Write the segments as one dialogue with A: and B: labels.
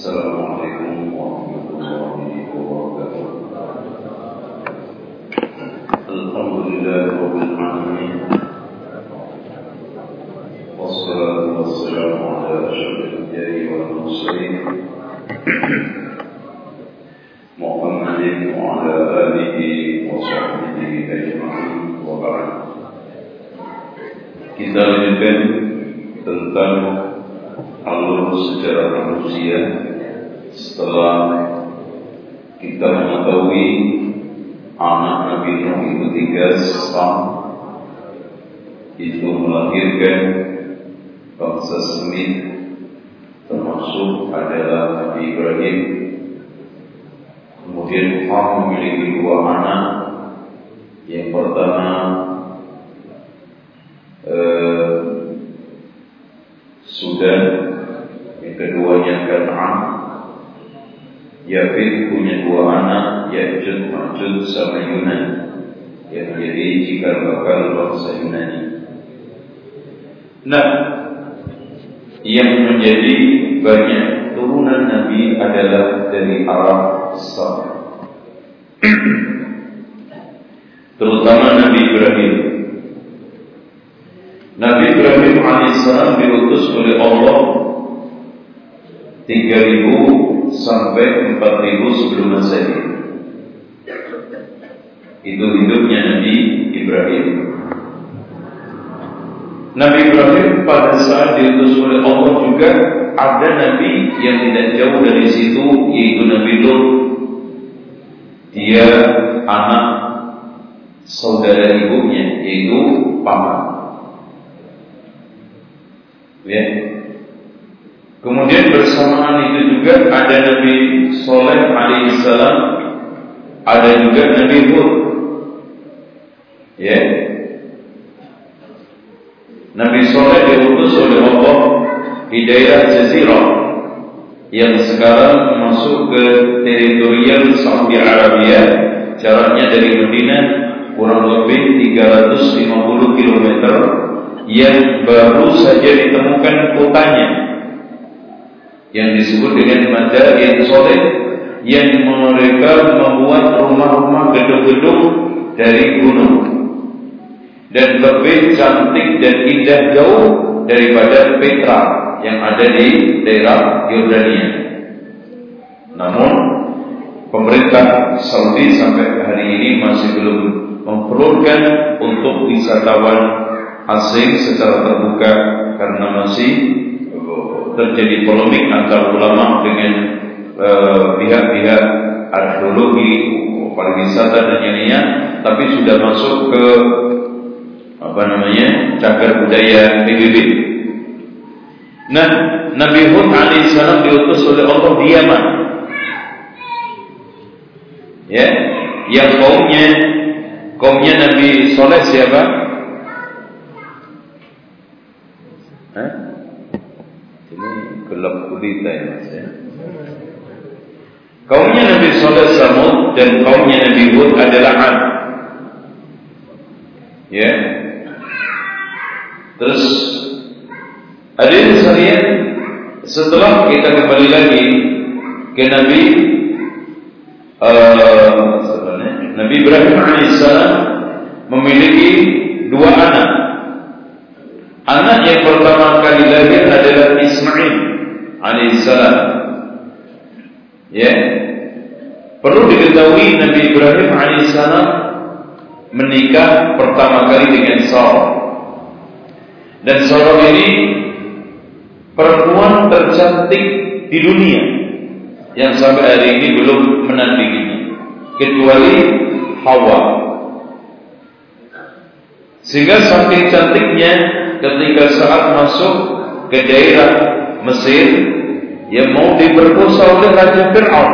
A: السلام عليكم ورحمة الله وبركاته. الحمد لله رب العالمين. والصلاة والسلام على أشرف الأنبياء والمرسلين محمد وعلى آله وصحبه أجمعين وبعد. Kita lanjutkan tentang alur sejarah manusia. Setelah kita mengetahui anak Nabi Nuh itu tiga Sam itu melahirkan bangsa Semit termasuk adalah Nabi Ibrahim. Kemudian Ham memiliki dua anak. Yang pertama eh, Sudan yang keduanya Kan'an Yafid punya dua anak Ya'jud, Ma'jud sama Yunan yang menjadi cikal bakal bangsa Yunani. Nah yang menjadi banyak turunan Nabi adalah dari Arab Sam terutama Nabi Ibrahim. Nabi Ibrahim alaihissalam diutus oleh Allah 3000 sampai 4000 sebelum Masehi. Itu hidupnya Nabi Ibrahim. Nabi Ibrahim pada saat diutus oleh Allah juga ada nabi yang tidak jauh dari situ yaitu Nabi Lut. Dia anak saudara ibunya yaitu paman. Ya. Kemudian bersamaan itu juga ada Nabi Soleh alaihissalam, ada juga Nabi Hud. Ya. Nabi Soleh diutus oleh Allah di daerah Jazirah yang sekarang masuk ke teritorial Saudi Arabia, jaraknya dari Madinah kurang lebih 350 km yang baru saja ditemukan kotanya yang disebut dengan Madain Soleh yang mereka membuat rumah-rumah gedung-gedung dari gunung dan lebih cantik dan indah jauh daripada Petra yang ada di daerah Yordania. Namun pemerintah Saudi sampai hari ini masih belum memperlukan untuk wisatawan asing secara terbuka karena masih terjadi polemik antara ulama dengan pihak-pihak uh, arkeologi, pariwisata dan lainnya, tapi sudah masuk ke apa namanya cagar budaya PBB. Nah, Nabi Hud alaihissalam diutus oleh Allah di Yaman. Ya, yang kaumnya kaumnya Nabi Soleh siapa? Hah? Gelap gulita ya ya. Kaumnya Nabi Saleh Samud dan kaumnya Nabi Hud adalah Ad. Ya. Terus yang sekalian setelah kita kembali lagi ke Nabi uh, Nabi Ibrahim alaihissalam memiliki dua anak Anak yang pertama kali lahir adalah Ismail alaihissalam. Ya. Perlu diketahui Nabi Ibrahim alaihissalam menikah pertama kali dengan Sarah. Dan Sarah ini perempuan tercantik di dunia yang sampai hari ini belum menandinginya kecuali Hawa. Sehingga saking cantiknya ketika saat masuk ke daerah Mesir yang mau diperkosa oleh Raja Fir'aun.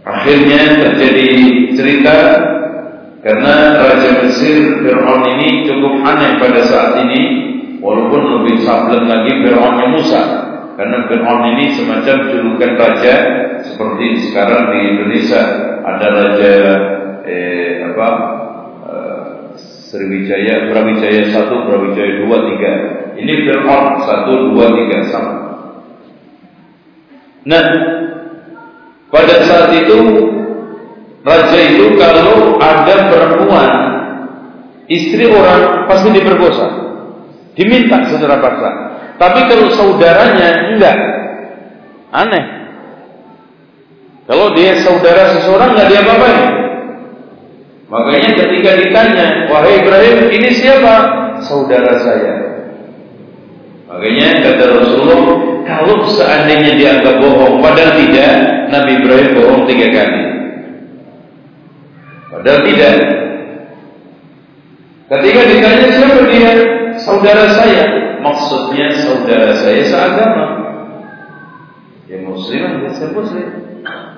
A: Akhirnya terjadi cerita karena Raja Mesir Fir'aun ini cukup aneh pada saat ini walaupun lebih sableng lagi Fir'aunnya Musa karena Fir'aun ini semacam julukan raja seperti sekarang di Indonesia ada raja eh, apa Sriwijaya, Brawijaya 1, Brawijaya 2, 3. Ini Fir'aun 1, 2, 3 sama. Nah, pada saat itu raja itu kalau ada perempuan istri orang pasti diperkosa, diminta secara paksa. Tapi kalau saudaranya enggak, aneh. Kalau dia saudara seseorang enggak dia apa Makanya ketika ditanya, wahai Ibrahim, ini siapa? Saudara saya. Makanya kata Rasulullah, kalau seandainya dianggap bohong, padahal tidak, Nabi Ibrahim bohong tiga kali. Padahal tidak. Ketika ditanya siapa dia? Saudara saya. Maksudnya saudara saya seagama. Ya muslim, ya muslim.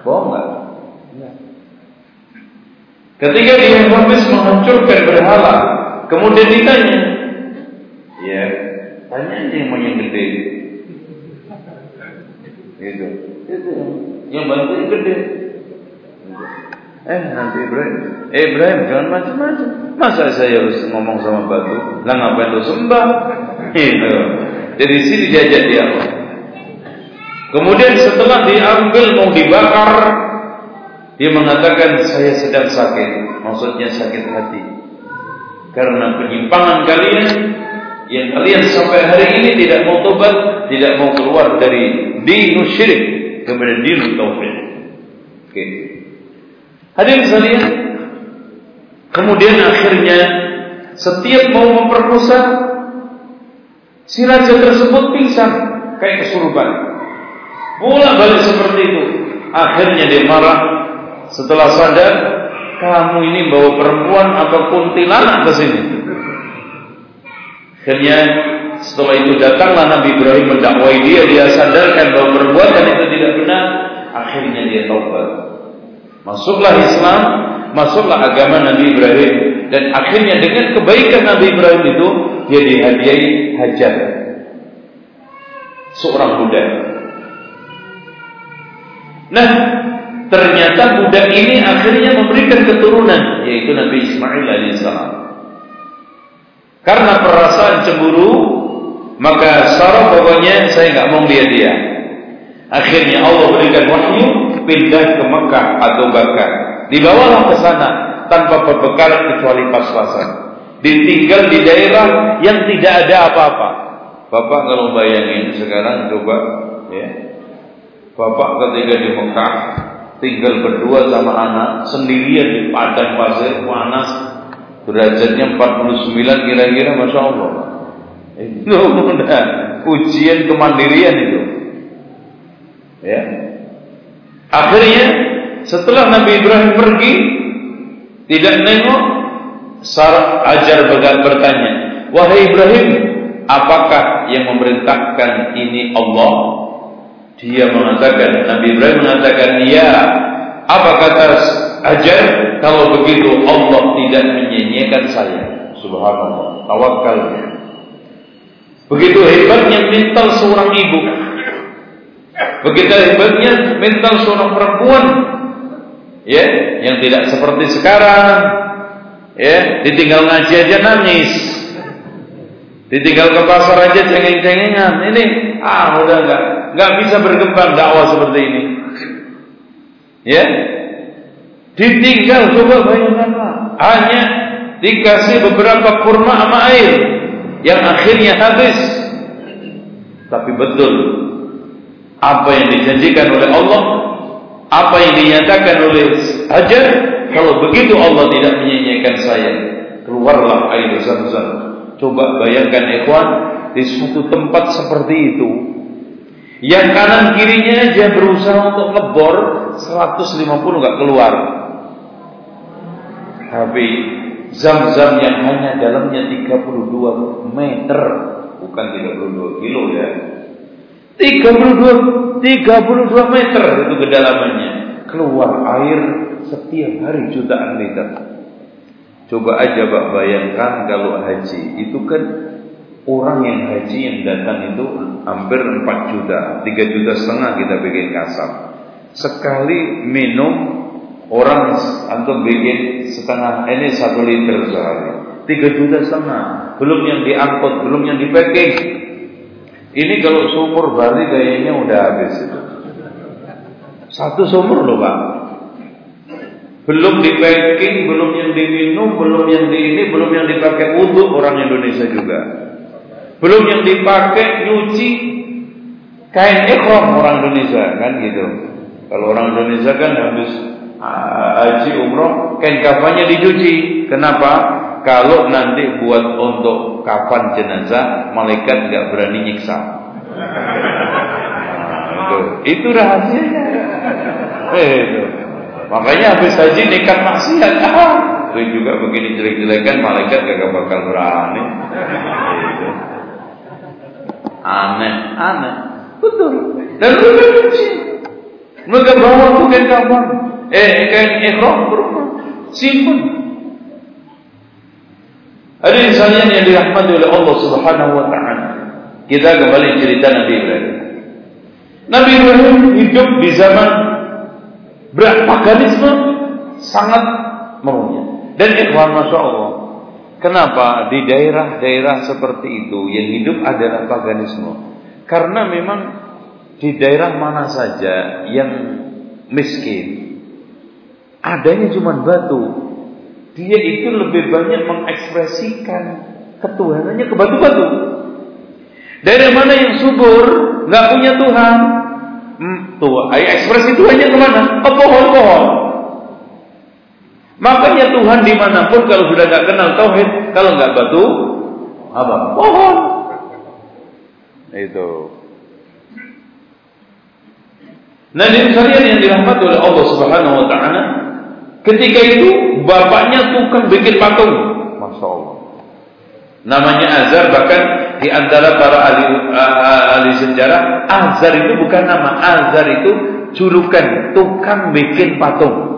A: Bohong enggak? Ketika dia habis menghancurkan berhala, kemudian ditanya, ya, tanya aja yang yang gede. Gitu. Itu yang bantu yang gede. Eh nanti Ibrahim, eh Ibrahim jangan macam-macam. Masa saya harus ngomong sama batu? Lah ngapain lu sembah? Gitu. Jadi sini diajak dia. Kemudian setelah diambil mau dibakar, dia mengatakan saya sedang sakit, maksudnya sakit hati. Karena penyimpangan kalian yang kalian sampai hari ini tidak mau tobat, tidak mau keluar dari dinus syirik kepada dinus tauhid. Oke. Hadirin sekalian, kemudian akhirnya setiap mau memperkosa si raja tersebut pingsan kayak kesurupan. Bola balik seperti itu. Akhirnya dia marah, setelah sadar, kamu ini bawa perempuan atau kuntilanak ke sini. Akhirnya setelah itu datanglah Nabi Ibrahim mendakwai dia, dia sadarkan bahwa perbuatan itu tidak benar. Akhirnya dia taubat. Masuklah Islam, masuklah agama Nabi Ibrahim dan akhirnya dengan kebaikan Nabi Ibrahim itu dia dihadiahi hajar seorang budak. Nah, Ternyata budak ini akhirnya memberikan keturunan yaitu Nabi Ismail alaihissalam. Karena perasaan cemburu, maka Sarah pokoknya saya nggak mau dia dia. Akhirnya Allah berikan wahyu pindah ke Mekah atau Bakar. Dibawalah ke sana tanpa berbekal kecuali pas-pasan. Ditinggal di daerah yang tidak ada apa-apa. Bapak kalau bayangin sekarang coba ya. Bapak ketika di Mekah tinggal berdua sama anak sendirian di padang pasir panas derajatnya 49 kira-kira masya Allah. Itu udah ujian kemandirian itu. Ya. Akhirnya setelah Nabi Ibrahim pergi tidak nengok Sarah ajar bertanya wahai Ibrahim apakah yang memerintahkan ini Allah? Dia mengatakan, Nabi Ibrahim mengatakan, ya, apa kata ajar? Kalau begitu Allah tidak menyanyiakan saya. Subhanallah, tawakalnya. Begitu hebatnya mental seorang ibu. Begitu hebatnya mental seorang perempuan. Ya, yang tidak seperti sekarang. Ya, ditinggal ngaji aja nangis. Ditinggal ke pasar aja cengeng-cengengan. Ini ah udah enggak nggak bisa berkembang dakwah seperti ini. Ya, ditinggal coba bayangkanlah hanya dikasih beberapa kurma sama air yang akhirnya habis. Tapi betul apa yang dijanjikan oleh Allah, apa yang dinyatakan oleh Hajar, kalau begitu Allah tidak menyanyikan saya, keluarlah air zam-zam. Coba bayangkan ikhwan di suatu tempat seperti itu yang kanan kirinya aja berusaha untuk ngebor 150 nggak keluar. Tapi zam-zam yang hanya dalamnya 32 meter, bukan 32 kilo ya. 32 32 meter itu kedalamannya. Keluar air setiap hari jutaan liter. Coba aja Pak bayangkan kalau haji itu kan Orang yang haji yang datang itu hampir 4 juta, 3 juta setengah kita bikin kasar. Sekali minum orang untuk bikin setengah ini satu liter sehari. 3 juta setengah, belum yang diangkut, belum yang di packing. Ini kalau sumur Bali kayaknya udah habis itu. Satu sumur loh Pak. Belum di packing, belum yang diminum, belum yang di ini, belum yang dipakai wudhu orang Indonesia juga. Belum yang dipakai nyuci kain ikhram orang Indonesia kan gitu. Kalau orang Indonesia kan habis haji umroh kain kafannya dicuci. Kenapa? Kalau nanti buat untuk kafan jenazah malaikat nggak berani nyiksa. Nah, itu, rahasianya. Eh. Makanya habis haji nekat maksiat. Ah, itu juga begini jelek-jelekan malaikat gak bakal berani. Itu. Aneh, aneh. Betul. Dan lu benci. Mereka bawa kain kafan. Eh, kain ikhram berumah. Simpan. Ada sekalian yang dirahmati oleh Allah Subhanahu wa taala. Kita kembali cerita Nabi Ibrahim. Nabi Ibrahim hidup di zaman paganisme sangat merunyah. Dan ikhwan Masya Allah. Kenapa di daerah-daerah seperti itu yang hidup adalah paganisme? Karena memang di daerah mana saja yang miskin, adanya cuma batu. Dia itu lebih banyak mengekspresikan ketuhanannya ke batu-batu. Daerah mana yang subur, nggak punya Tuhan, Hmm, tuh, ekspresi Tuhannya ke mana? Ke pohon-pohon. Makanya Tuhan di mana pun kalau sudah nggak kenal tauhid, kalau nggak batu, apa? Pohon. Itu. Nah, ini yang dirahmati oleh Allah Subhanahu Wa Taala, ketika itu bapaknya tukang bikin patung, masya Allah. Namanya Azar bahkan di antara para ahli, ahli sejarah Azar itu bukan nama Azar itu julukan tukang bikin patung.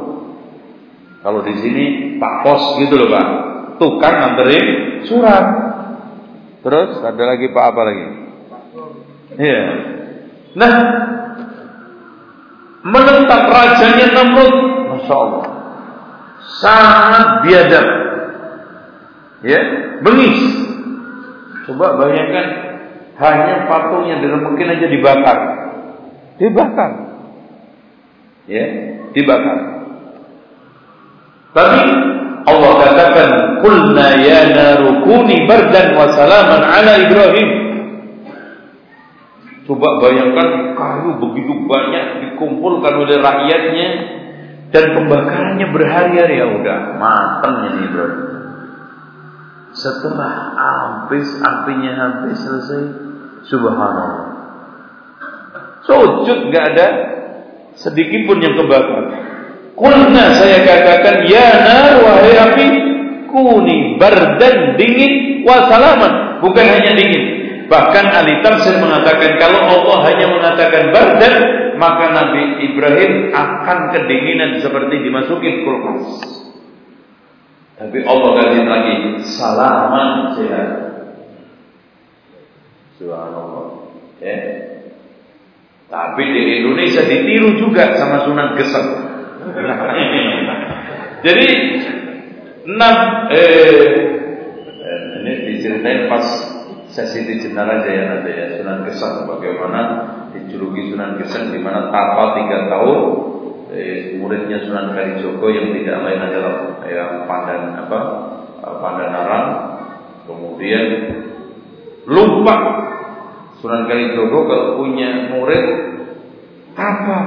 A: Kalau di sini Pak Pos gitu loh Pak. Tukang nganterin surat. Terus ada lagi Pak apa lagi? Iya. Nah, menentang rajanya Namrud, masya Allah, sangat biadab, ya, bengis, Coba bayangkan hanya patung yang diremekin aja dibakar. Dibakar. Ya, dibakar. Tapi Allah katakan, "Qulna ya narukuni bardan wa salaman ala Ibrahim." Coba bayangkan kayu begitu banyak dikumpulkan oleh rakyatnya dan pembakarannya berhari-hari ya udah matang ini Ibrahim. Setelah habis apinya habis selesai, subhanallah. Sujud nggak ada sedikit pun yang kebakar. Kulna saya katakan ya nar wahai api kuni bardan dingin wa salaman bukan hanya dingin bahkan ahli tafsir mengatakan kalau Allah hanya mengatakan bardan maka Nabi Ibrahim akan kedinginan seperti dimasukin kulkas tapi Allah kasih lagi salaman sehat. Subhanallah. Ya. Tapi di Indonesia ditiru juga sama Sunan Gesek. Jadi enam eh, ini diceritain pas sesi di Jenara Jaya nanti ya Sunan Gesek bagaimana dijuluki Sunan Gesek di mana tapal tiga tahun eh, muridnya Sunan Kalijogo yang tidak lain adalah yang pandan apa pandanaran kemudian lupa Sunan Kalijogo kalau punya murid apa?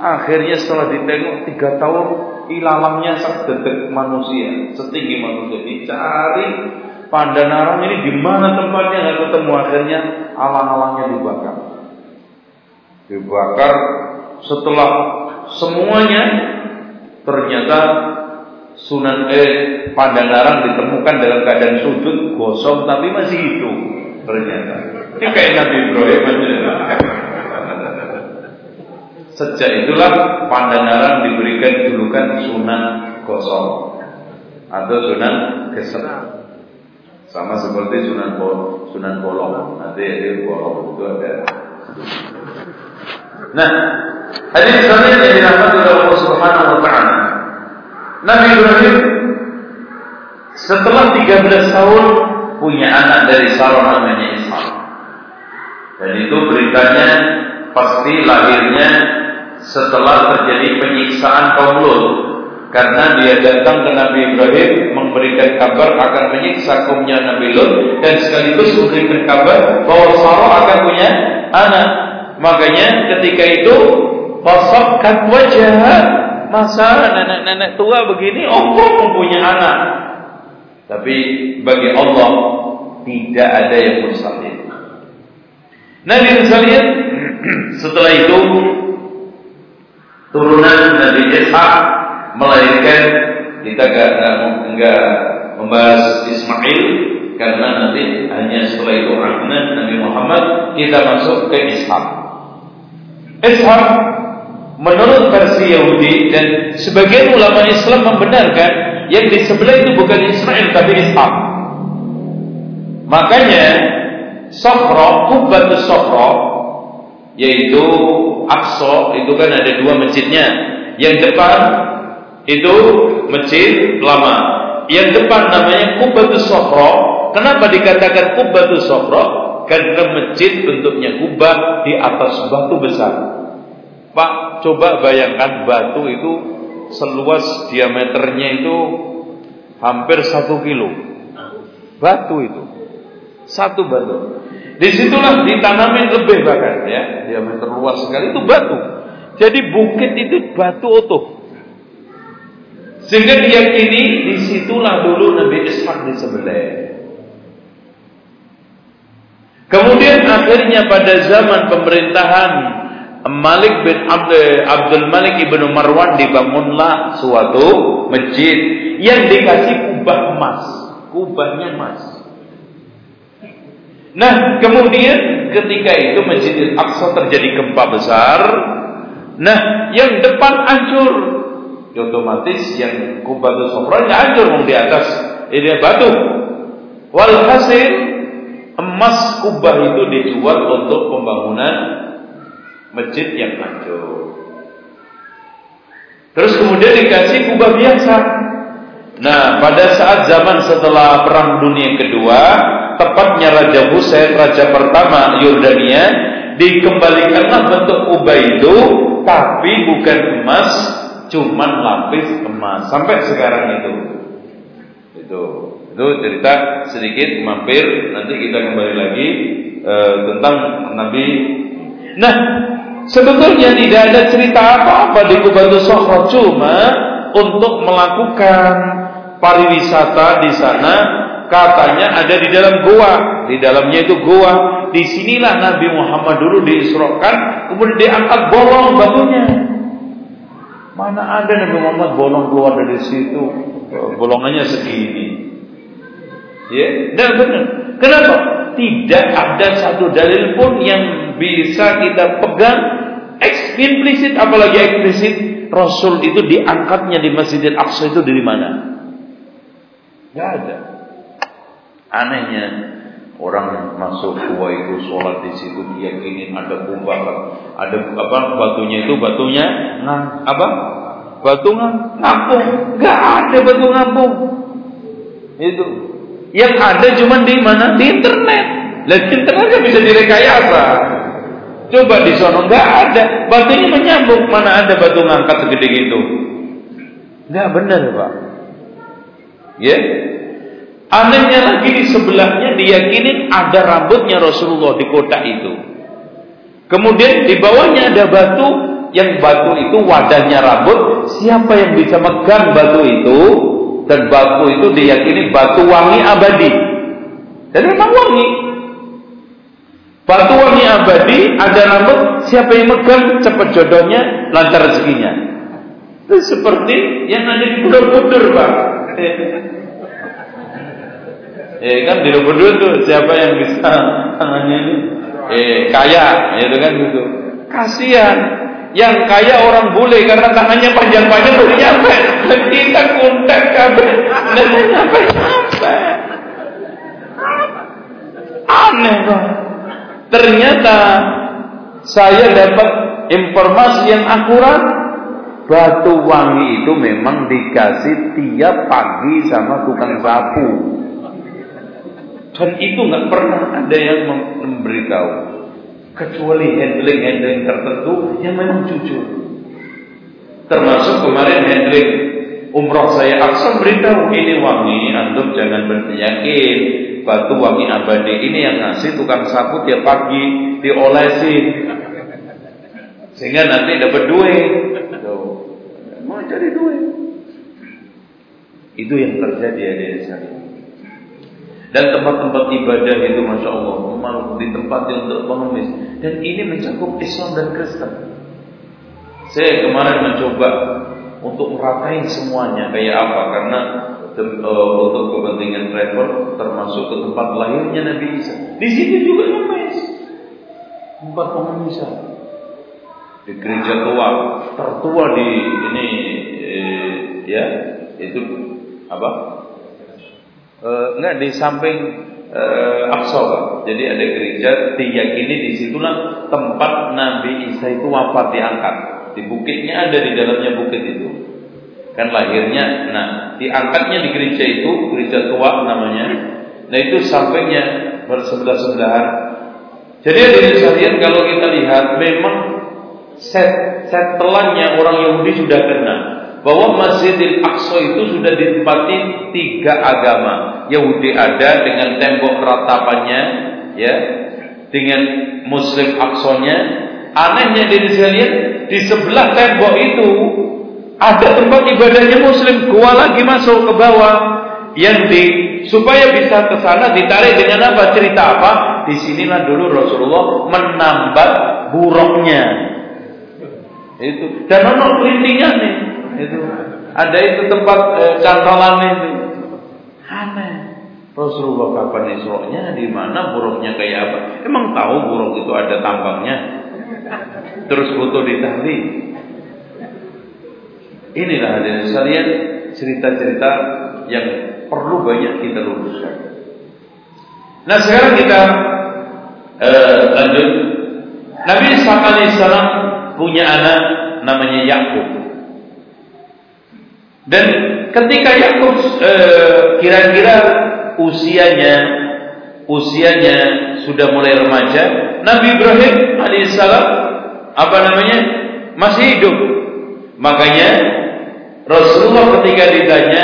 A: Akhirnya setelah ditengok tiga tahun ilalamnya sedetik manusia setinggi manusia. Dicari pandanaran ini di mana tempatnya nggak ketemu. Akhirnya alang-alangnya dibakar dibakar setelah semuanya ternyata Sunan eh Pandangaran ditemukan dalam keadaan sujud gosong tapi masih hidup ternyata. Ini kayak Nabi Ibrahim. Sejak itulah Pandangaran diberikan julukan Sunan Gosong atau Sunan Gesek. Sama seperti Sunan Bol Sunan Bolong. Nanti ada Bolong itu ada. Nah, Hadis sekalian yang dirahmati oleh Allah Subhanahu wa taala. Nabi Ibrahim setelah 13 tahun punya anak dari Sarah namanya Ishak. Dan itu beritanya pasti lahirnya setelah terjadi penyiksaan kaum Lut karena dia datang ke Nabi Ibrahim memberikan kabar akan menyiksa kaumnya Nabi Lut dan sekaligus memberikan kabar bahwa Sarah akan punya anak. Makanya ketika itu fasabkat wajah masa nenek-nenek tua begini Allah mempunyai anak. Tapi bagi Allah tidak ada yang mustahil. Nabi sekalian setelah itu turunan Nabi Ishak melahirkan kita enggak enggak membahas Ismail karena nanti hanya setelah itu Nabi Muhammad kita masuk ke Ishak. Ishak menurut versi Yahudi dan sebagian ulama Islam membenarkan yang di sebelah itu bukan Ismail tapi Ishak. Makanya Sokro, Kubatus Sokro yaitu Aqsa itu kan ada dua masjidnya. Yang depan itu masjid lama. Yang depan namanya Kubatus Sokro. Kenapa dikatakan Kubatus Sokro? Karena masjid bentuknya kubah di atas batu besar. Pak, coba bayangkan batu itu seluas diameternya itu hampir satu kilo. Batu itu. Satu batu. Di situlah ditanamin lebih bahkan ya, diameter luas sekali itu batu. Jadi bukit itu batu utuh. Sehingga diyakini di situlah dulu Nabi Ishak disembelih. Kemudian akhirnya pada zaman pemerintahan Malik bin Abdul, Abdul Malik ibnu Marwan dibangunlah suatu masjid yang dikasih kubah emas, kubahnya emas. Nah, kemudian ketika itu Masjidil Aqsa terjadi gempa besar. Nah, yang depan hancur. Ya, otomatis yang Kubatul Sofra nggak hancur di atas ini batu. Walhasil emas kubah itu dijual untuk pembangunan masjid yang hancur. Terus kemudian dikasih kubah biasa. Nah, pada saat zaman setelah Perang Dunia Kedua, tepatnya Raja Husain, raja pertama Yordania, dikembalikanlah bentuk kubah itu, tapi bukan emas, cuman lapis emas. Sampai sekarang itu. Itu. Itu cerita sedikit mampir, nanti kita kembali lagi e, tentang Nabi. Nah, sebetulnya tidak ada cerita apa-apa di Kubatul Sokhra, cuma untuk melakukan pariwisata di sana katanya ada di dalam gua. Di dalamnya itu gua. Di sinilah Nabi Muhammad dulu diisrokan, kemudian diangkat bolong batunya. Mana ada Nabi Muhammad bolong keluar dari situ, bolongannya segini. Ya, tidak benar. Kenapa? Tidak ada satu dalil pun yang bisa kita pegang eksplisit apalagi eksplisit Rasul itu diangkatnya di Masjidil Aqsa itu dari mana? Tidak ada. Anehnya orang masuk gua itu sholat di situ diyakini ada kubah, ada apa batunya itu batunya ngang apa batu ngapung, nggak ada batu ngapung itu yang ada cuma di mana? Di internet. Lihat internet kan bisa direkayasa. Coba di sana nggak ada. Batunya menyambung. Mana ada batu ngangkat segede gitu? Nggak benar pak. Ya? Anehnya lagi di sebelahnya diyakini ada rambutnya Rasulullah di kota itu. Kemudian di bawahnya ada batu. Yang batu itu wadahnya rambut. Siapa yang bisa megang batu itu dan batu itu diyakini batu wangi abadi. Dan memang wangi. Batu wangi abadi ada rambut. Siapa yang megang cepat jodohnya lancar rezekinya. Itu seperti yang ada di budur-budur, Pak. Eh kan di berdua tuh siapa yang bisa tangannya ini eh kaya, itu kan gitu. Kasihan yang kaya orang bule karena tangannya panjang-panjang udah nyampe. Kita kontak kabel, dan nyampe nyampe. Aneh kok. Ternyata saya dapat informasi yang akurat batu wangi itu memang dikasih tiap pagi sama tukang sapu. Dan itu nggak pernah ada yang memberitahu kecuali handling-handling tertentu yang memang jujur. Termasuk kemarin handling umroh saya Aksa beritahu ini wangi, antum jangan beryakin batu wangi abadi ini yang ngasih tukang sapu tiap pagi diolesi sehingga nanti dapat duit. Mau cari duit. Itu yang terjadi ya di sana. Dan tempat-tempat ibadah itu Masya Allah Memang ditempati untuk pengemis. Dan ini mencakup Islam dan Kristen. Saya kemarin mencoba Untuk meratain semuanya. Kayak apa? Karena uh, untuk kepentingan travel Termasuk ke tempat lahirnya Nabi Isa. Di sini juga ngemis. Tempat pengemisan. Di gereja tua Tertua di ini eh, Ya Itu apa enggak di samping Aqsa Jadi ada gereja diyakini di situlah tempat Nabi Isa itu wafat diangkat. Di bukitnya ada di dalamnya bukit itu. Kan lahirnya. Nah, diangkatnya di gereja itu, gereja tua namanya. Nah, itu sampingnya bersebelah-sebelahan. Jadi ada sekalian kalau kita lihat memang set setelannya orang Yahudi sudah kena bahwa Masjidil Aqsa itu sudah ditempati tiga agama. Yahudi ada dengan tembok ratapannya, ya, dengan Muslim Aqsanya. Anehnya di sekalian, di sebelah tembok itu ada tempat ibadahnya Muslim. Gua lagi masuk ke bawah yang di supaya bisa ke sana ditarik dengan apa cerita apa? Di sinilah dulu Rasulullah menambah buruknya. Itu dan ono kelintingan nih itu ada itu tempat e, cantolan itu. Aneh. Rasulullah kapan isrohnya di mana buruknya kayak apa? Emang tahu buruk itu ada tambangnya? Terus foto di tali. Inilah hadirin sekalian cerita-cerita yang perlu banyak kita luruskan. Nah sekarang kita uh, lanjut. Nabi SAW punya anak namanya Yakub dan ketika Yakub eh, kira-kira usianya usianya sudah mulai remaja, Nabi Ibrahim alaihissalam apa namanya masih hidup. Makanya Rasulullah ketika ditanya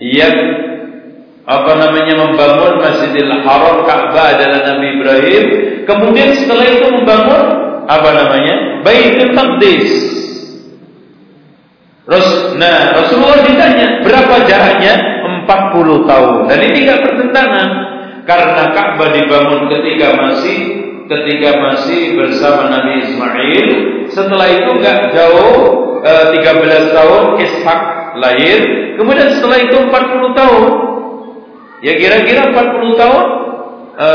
A: yang apa namanya membangun Masjidil Haram Ka'bah adalah Nabi Ibrahim, kemudian setelah itu membangun apa namanya Baitul Maqdis Nah, Rasulullah ditanya berapa jaraknya? 40 tahun. Dan ini tidak bertentangan karena Ka'bah dibangun ketika masih ketika masih bersama Nabi Ismail. Setelah itu nggak jauh e, eh, 13 tahun Ishak lahir. Kemudian setelah itu 40 tahun. Ya kira-kira 40 tahun e,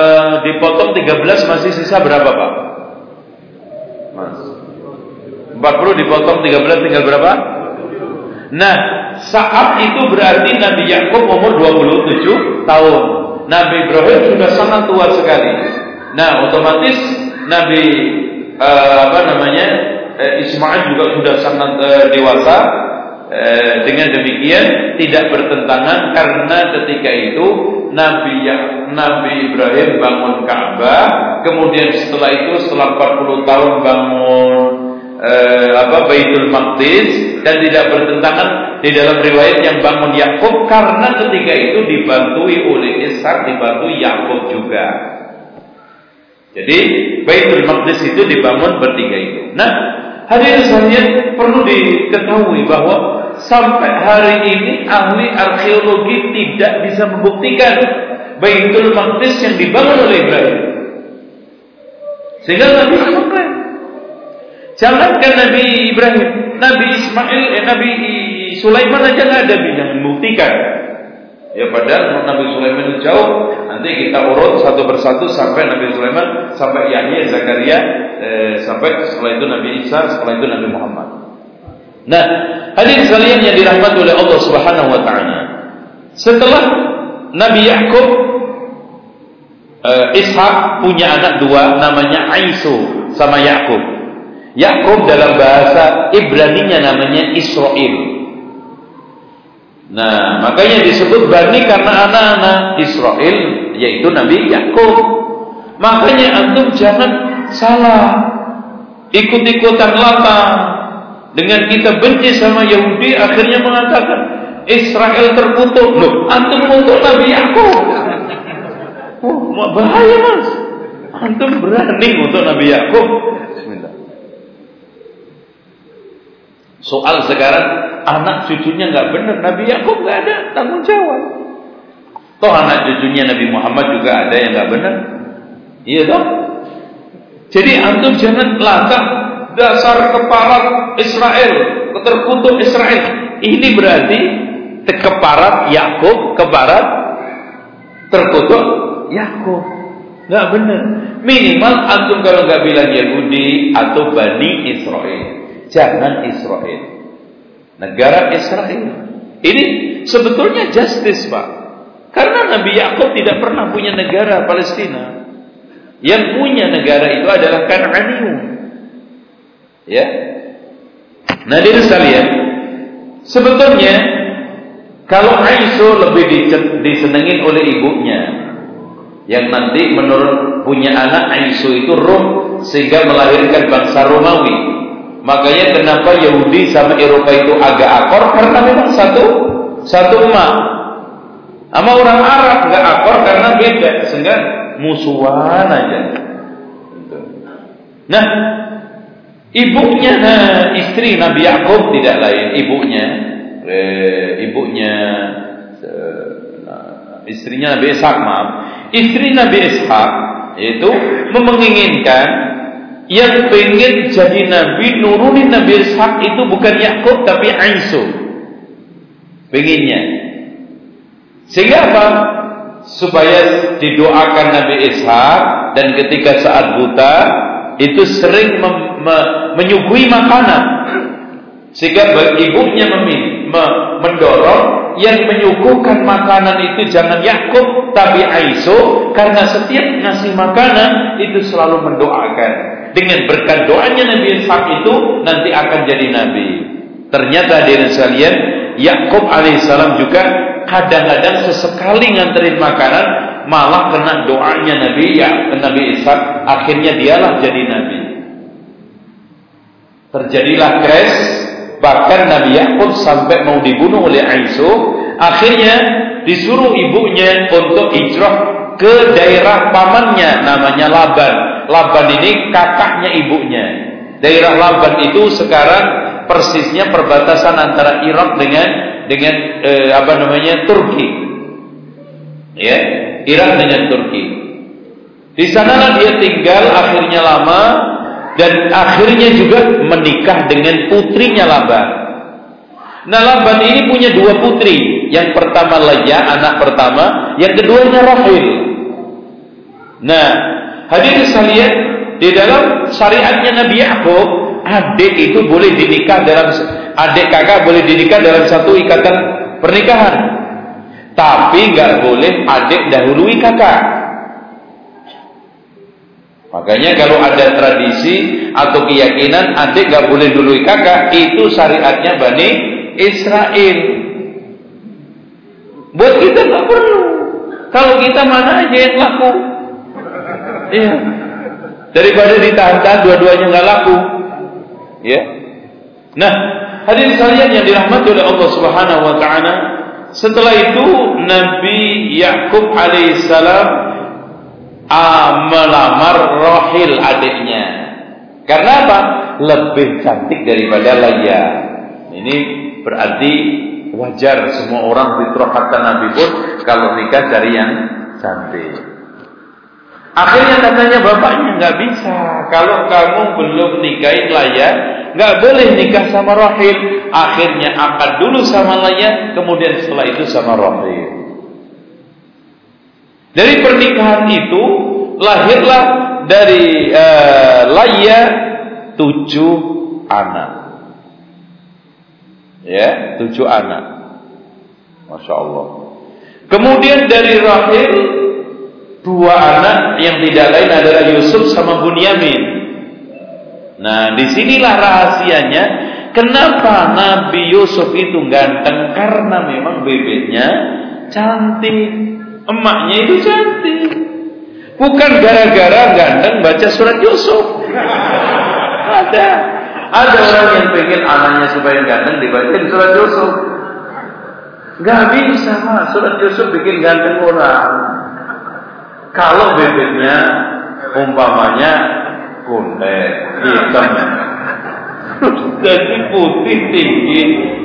A: dipotong 13 masih sisa berapa Pak? Mas. 40 dipotong 13 tinggal berapa? Nah, saat itu berarti Nabi Yakub umur 27 tahun. Nabi Ibrahim sudah sangat tua sekali. Nah, otomatis Nabi uh, apa namanya? Uh, Ismail juga sudah sangat uh, dewasa. Uh, dengan demikian tidak bertentangan karena ketika itu Nabi ya, Nabi Ibrahim bangun Ka'bah, kemudian setelah itu setelah 40 tahun bangun eh, apa Baitul Maqdis dan tidak bertentangan di dalam riwayat yang bangun Yakub karena ketika itu dibantui oleh Ishak dibantu Yakub juga. Jadi Baitul Maqdis itu dibangun bertiga itu. Nah, hadirin sekalian perlu diketahui bahwa sampai hari ini ahli arkeologi tidak bisa membuktikan Baitul Maqdis yang dibangun oleh Ibrahim. Sehingga Nabi mengklaim Jangankan Nabi Ibrahim, Nabi Ismail, eh, Nabi Sulaiman aja nggak ada yang membuktikan. Ya padahal Nabi Sulaiman jauh. Nanti kita urut satu persatu sampai Nabi Sulaiman, sampai Yahya, Zakaria, eh, sampai setelah itu Nabi Isa, setelah itu Nabi Muhammad. Nah, hadis kalian yang dirahmati oleh Allah Subhanahu wa taala. Setelah Nabi Yakub eh, Ishak punya anak dua namanya Aisu sama Yakub. Yakub dalam bahasa Ibrani-nya namanya Israel. Nah, makanya disebut Bani karena anak-anak Israel yaitu Nabi Yakub. Makanya antum jangan salah ikut-ikutan lata Dengan kita benci sama Yahudi akhirnya mengatakan Israel terkutuk. Loh, antum untuk Nabi Yakub. Oh, bahaya mas. Antum berani untuk Nabi Yakub. Soal sekarang anak cucunya nggak benar, Nabi Yakub nggak ada tanggung jawab. Toh anak cucunya Nabi Muhammad juga ada yang nggak benar. Iya dong. Jadi antum jangan lantas dasar kepala Israel, terkutuk Israel. Ini berarti keparat Yakub, keparat terkutuk Yakub. Nggak benar. Minimal antum kalau nggak bilang Yahudi atau Bani Israel, jangan Israel. Negara Israel. Ini sebetulnya justice pak. Karena Nabi Yakub tidak pernah punya negara Palestina. Yang punya negara itu adalah Kananium. Ya. Nah, diri sekalian, sebetulnya kalau Aisyah lebih disenengin oleh ibunya, yang nanti menurut punya anak Aisyah itu Rom sehingga melahirkan bangsa Romawi. Makanya kenapa Yahudi sama Eropa itu agak akor karena memang satu satu emak. Sama orang Arab nggak akor karena beda sehingga musuhan aja. Nah, ibunya nah, istri Nabi Yakub tidak lain ibunya eh, ibunya eh, istrinya Nabi Ishak maaf istri Nabi Ishak yaitu menginginkan yang pengen jadi nabi nurunin Nabi Ishak itu bukan Yakub tapi Aisyah. Pengennya. Sehingga apa? Supaya didoakan Nabi Ishak dan ketika saat buta itu sering menyuguhi makanan. Sehingga ibunya memilih, me, mendorong yang menyuguhkan makanan itu jangan Yakub tapi Aisyah karena setiap ngasih makanan itu selalu mendoakan dengan berkat doanya Nabi Ishak itu nanti akan jadi nabi. Ternyata di sekalian Yakub alaihissalam juga kadang-kadang sesekali nganterin makanan malah kena doanya Nabi ya Nabi Ishak akhirnya dialah jadi nabi. Terjadilah crash Bahkan Nabi Yakub sampai mau dibunuh oleh Aisyah, akhirnya disuruh ibunya untuk hijrah ke daerah pamannya namanya Laban. Laban ini kakaknya ibunya. Daerah Laban itu sekarang persisnya perbatasan antara Irak dengan dengan eh, apa namanya Turki. Ya, Irak dengan Turki. Di sana dia tinggal akhirnya lama dan akhirnya juga menikah dengan putrinya Laban. Nah Laban ini punya dua putri. Yang pertama Leia, anak pertama. Yang keduanya Rahil. Nah, hadirin sekalian, di dalam syariatnya Nabi Yakub, adik itu boleh dinikah dalam adik kakak boleh dinikah dalam satu ikatan pernikahan. Tapi nggak boleh adik dahului kakak. Makanya kalau ada tradisi atau keyakinan adik gak boleh dulu kakak, itu syariatnya Bani Israel. Buat kita gak perlu. Kalau kita mana aja yang laku. Iya. Daripada ditahan-tahan dua-duanya gak laku. Ya. Nah, hadirin sekalian yang dirahmati oleh Allah Subhanahu wa taala, setelah itu Nabi Yakub alaihissalam melamar Rohil adiknya. Karena apa? Lebih cantik daripada Laya. Ini berarti wajar semua orang fitrah kata Nabi pun kalau nikah dari yang cantik. Akhirnya katanya bapaknya nggak bisa. Kalau kamu belum nikahin Laya, nggak boleh nikah sama Rohil. Akhirnya akad dulu sama Laya, kemudian setelah itu sama Rohil. Dari pernikahan itu lahirlah dari uh, Laya tujuh anak. Ya, tujuh anak. Masya Allah. Kemudian dari Rahil dua anak yang tidak lain adalah Yusuf sama Bunyamin. Nah, di sinilah rahasianya kenapa Nabi Yusuf itu ganteng karena memang bebeknya cantik. Emaknya itu cantik. Bukan gara-gara ganteng baca surat Yusuf. Ada. Ada orang yang pengen anaknya supaya ganteng dibacain surat Yusuf. Gak bisa mah surat Yusuf bikin ganteng orang. Kalau bebeknya umpamanya kulit hitam jadi putih tinggi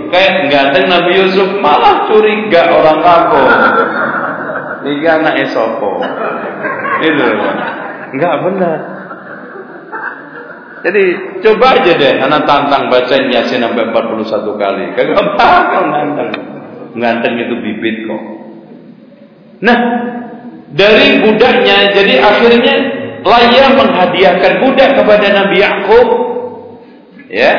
A: kayak ganteng Nabi Yusuf malah curiga orang kampung. Ini anak esopo. Itu nggak benar. Jadi coba aja deh anak tantang bacain Yasin sampai 41 kali. Kagak bakal ganteng. Ganteng itu bibit kok. Nah, dari budaknya jadi akhirnya Laya menghadiahkan budak kepada Nabi Yakub. Ya.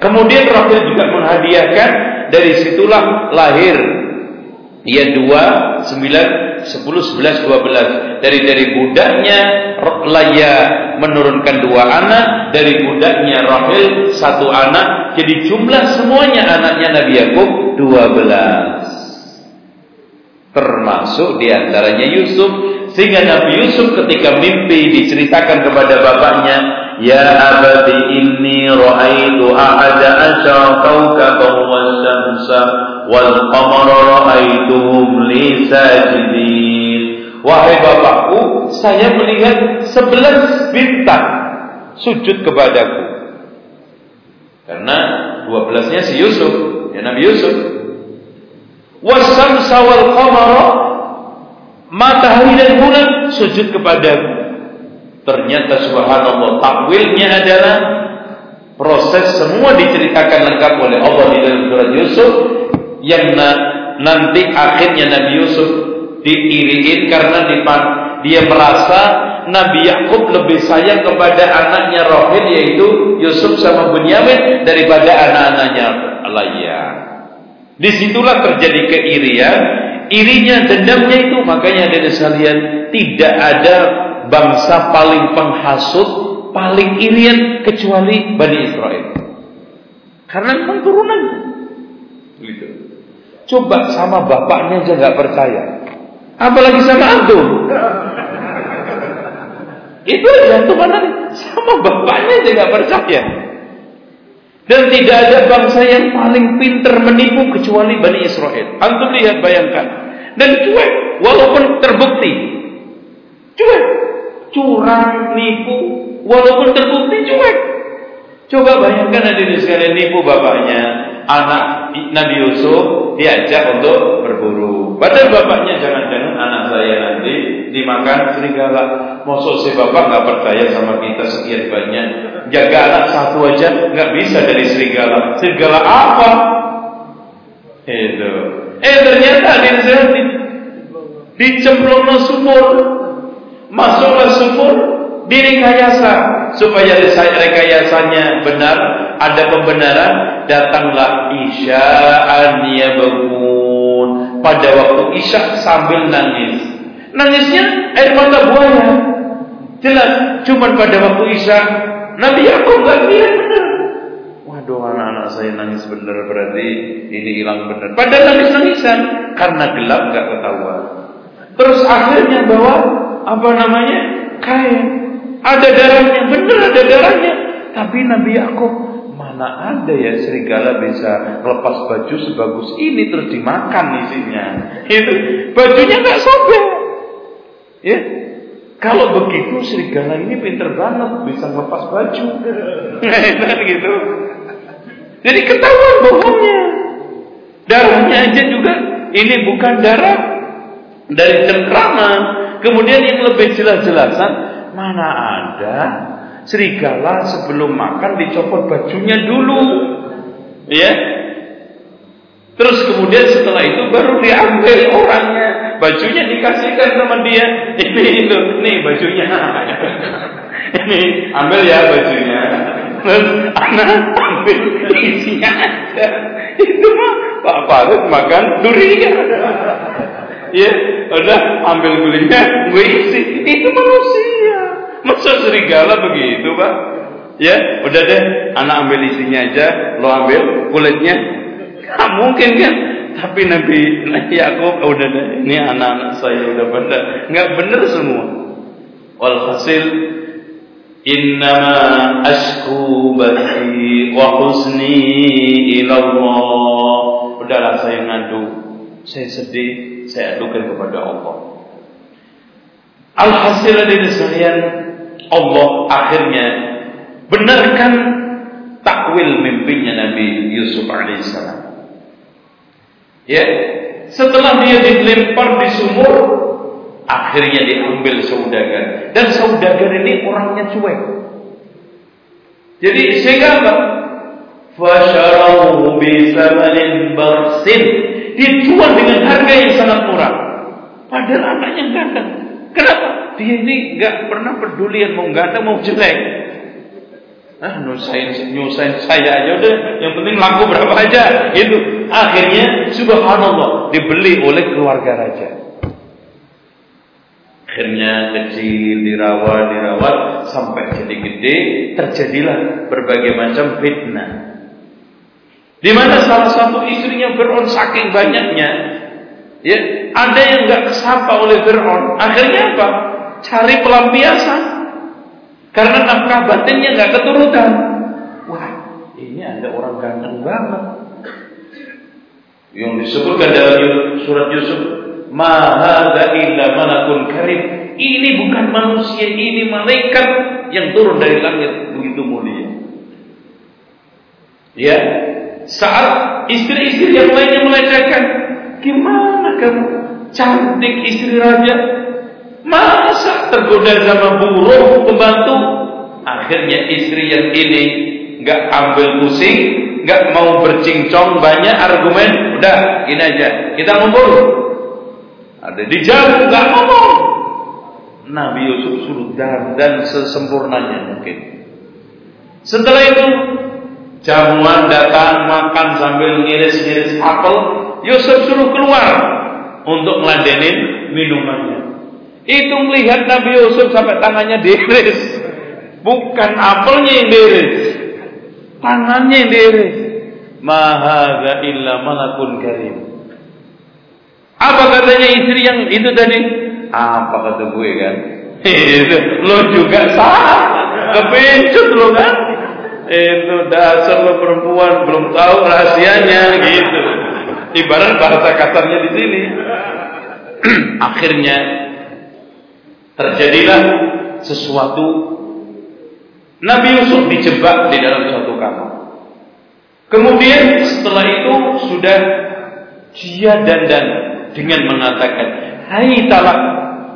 A: Kemudian Rahel juga menghadiahkan dari situlah lahir Ya dua, sembilan, sepuluh, sebelas, dua belas. Dari dari budaknya Laya menurunkan dua anak, dari budaknya Rahel satu anak. Jadi jumlah semuanya anaknya Nabi Yakub dua belas. Termasuk di antaranya Yusuf. Sehingga Nabi Yusuf ketika mimpi diceritakan kepada bapaknya, Ya abadi inni ra'aitu ahada asyara kawkaban wasyamsa wal ra'aituhum li sajidin. Wahai bapakku, saya melihat sebelas bintang sujud kepadaku. Karena dua belasnya si Yusuf, ya Nabi Yusuf. Wasamsa wal qamara matahari dan bulan sujud kepadaku. Ternyata subhanallah takwilnya adalah proses semua diceritakan lengkap oleh Allah di dalam surat Yusuf yang na nanti akhirnya Nabi Yusuf diiriin karena dia merasa Nabi Yakub lebih sayang kepada anaknya Rohil yaitu Yusuf sama Bunyamin daripada anak-anaknya Alaya. Di situlah terjadi keirian, irinya dendamnya itu makanya dari sekalian tidak ada bangsa paling penghasut, paling irian kecuali Bani Israel. Karena memang turunan. Gitu. Coba sama bapaknya aja nggak percaya. Apalagi sama antum. Itu aja tuh mana sama bapaknya aja nggak percaya. Dan tidak ada bangsa yang paling pinter menipu kecuali Bani Israel. Antum lihat bayangkan. Dan cuek walaupun terbukti. Cuek curang, nipu, walaupun terbukti cuek. Coba bayangkan ada di sekalian nipu bapaknya, anak Nabi Yusuf diajak untuk berburu. Padahal bapaknya jangan-jangan anak saya nanti dimakan serigala. Mosok si bapak nggak percaya sama kita sekian banyak. Jaga anak satu aja nggak bisa dari serigala. Serigala apa? Itu. Eh ternyata ada yang dicemplung sumur masuklah sumur direkayasa supaya rekayasanya benar ada pembenaran datanglah isya'an yabghun. Pada waktu isya sambil nangis. Nangisnya air mata buaya. Jelas cuma pada waktu isya Nabi Yakub nggak lihat benar. Waduh anak-anak saya nangis benar berarti ini hilang benar. Padahal nangis nangisan karena gelap nggak ketahuan. Terus akhirnya bawa apa namanya kain. Ada darahnya, benar ada darahnya. Tapi Nabi Yakub mana ada ya serigala bisa lepas baju sebagus ini terus dimakan isinya. Itu bajunya nggak sobek. Ya, kalau begitu serigala ini pinter banget bisa lepas baju. Nah, gitu. Jadi ketahuan bohongnya. Darahnya aja juga ini bukan darah dari cengkraman, Kemudian yang lebih jelas-jelasan, mana ada serigala sebelum makan dicopot bajunya dulu. Ya. Terus kemudian setelah itu baru diambil orangnya. Bajunya dikasihkan sama dia. Ini itu, nih bajunya. Ini ambil ya bajunya. Terus anak ambil isinya. Itu mah Pak Farid makan durian. Ya, udah ambil gulingnya, gue isi. Itu manusia. Masa serigala begitu, Pak? Ya, udah deh, anak ambil isinya aja, lo ambil kulitnya. Gak mungkin kan? Tapi Nabi Yakub oh, udah deh, ini anak-anak saya udah pada nggak bener semua. Walhasil Innama ashku bathi wa husni ila Allah. Udahlah saya ngadu. Saya sedih, saya adukan kepada Allah. Alhasil dari sekalian Allah akhirnya benarkan takwil mimpinya Nabi Yusuf alaihissalam. Ya, setelah dia dilempar di sumur, akhirnya diambil saudagar dan saudagar ini orangnya cuek. Jadi sehingga apa? Bisamanin barsin dijual dengan harga yang sangat murah. Padahal anaknya ganteng. Kenapa? Dia ini nggak pernah peduli yang mau ganteng mau jelek. Ah, nyusahin, nyusahin saya aja udah. Yang penting laku berapa aja. Itu akhirnya subhanallah dibeli oleh keluarga raja. Akhirnya kecil dirawat, dirawat sampai jadi gede, terjadilah berbagai macam fitnah. Di mana salah satu istrinya Fir'aun saking banyaknya, ya ada yang nggak kesapa oleh Fir'aun. Akhirnya apa? Cari pelampiasan. Karena nafkah batinnya nggak keturutan. Wah, ini ada orang ganteng banget. Yang disebutkan dalam surat Yusuf, Mahada illa malakun karim. Ini bukan manusia, ini malaikat yang turun dari langit begitu mulia. Ya, saat istri-istri yang lainnya melecehkan, gimana kamu cantik istri raja? Masa tergoda sama burung pembantu? Akhirnya istri yang ini nggak ambil pusing, nggak mau bercincong banyak argumen, udah ini aja kita ngumpul ada di jam nggak ngomong. Nabi Yusuf suruh dan sesempurnanya mungkin. Setelah itu jamuan datang makan sambil ngiris-ngiris apel. Yusuf suruh keluar untuk meladenin minumannya. Itu melihat Nabi Yusuf sampai tangannya diiris. Bukan apelnya yang diiris. Tangannya yang diiris. Mahaga illa malakun karim. Apa katanya istri yang itu tadi? Apa kata gue kan? Itu lo juga salah. Kepencut lo kan? Itu dasar lo perempuan belum tahu rahasianya gitu. Ibarat bahasa kasarnya di sini. Akhirnya terjadilah sesuatu Nabi Yusuf dijebak di dalam suatu kamar. Kemudian setelah itu sudah dia dandan dengan mengatakan hai talak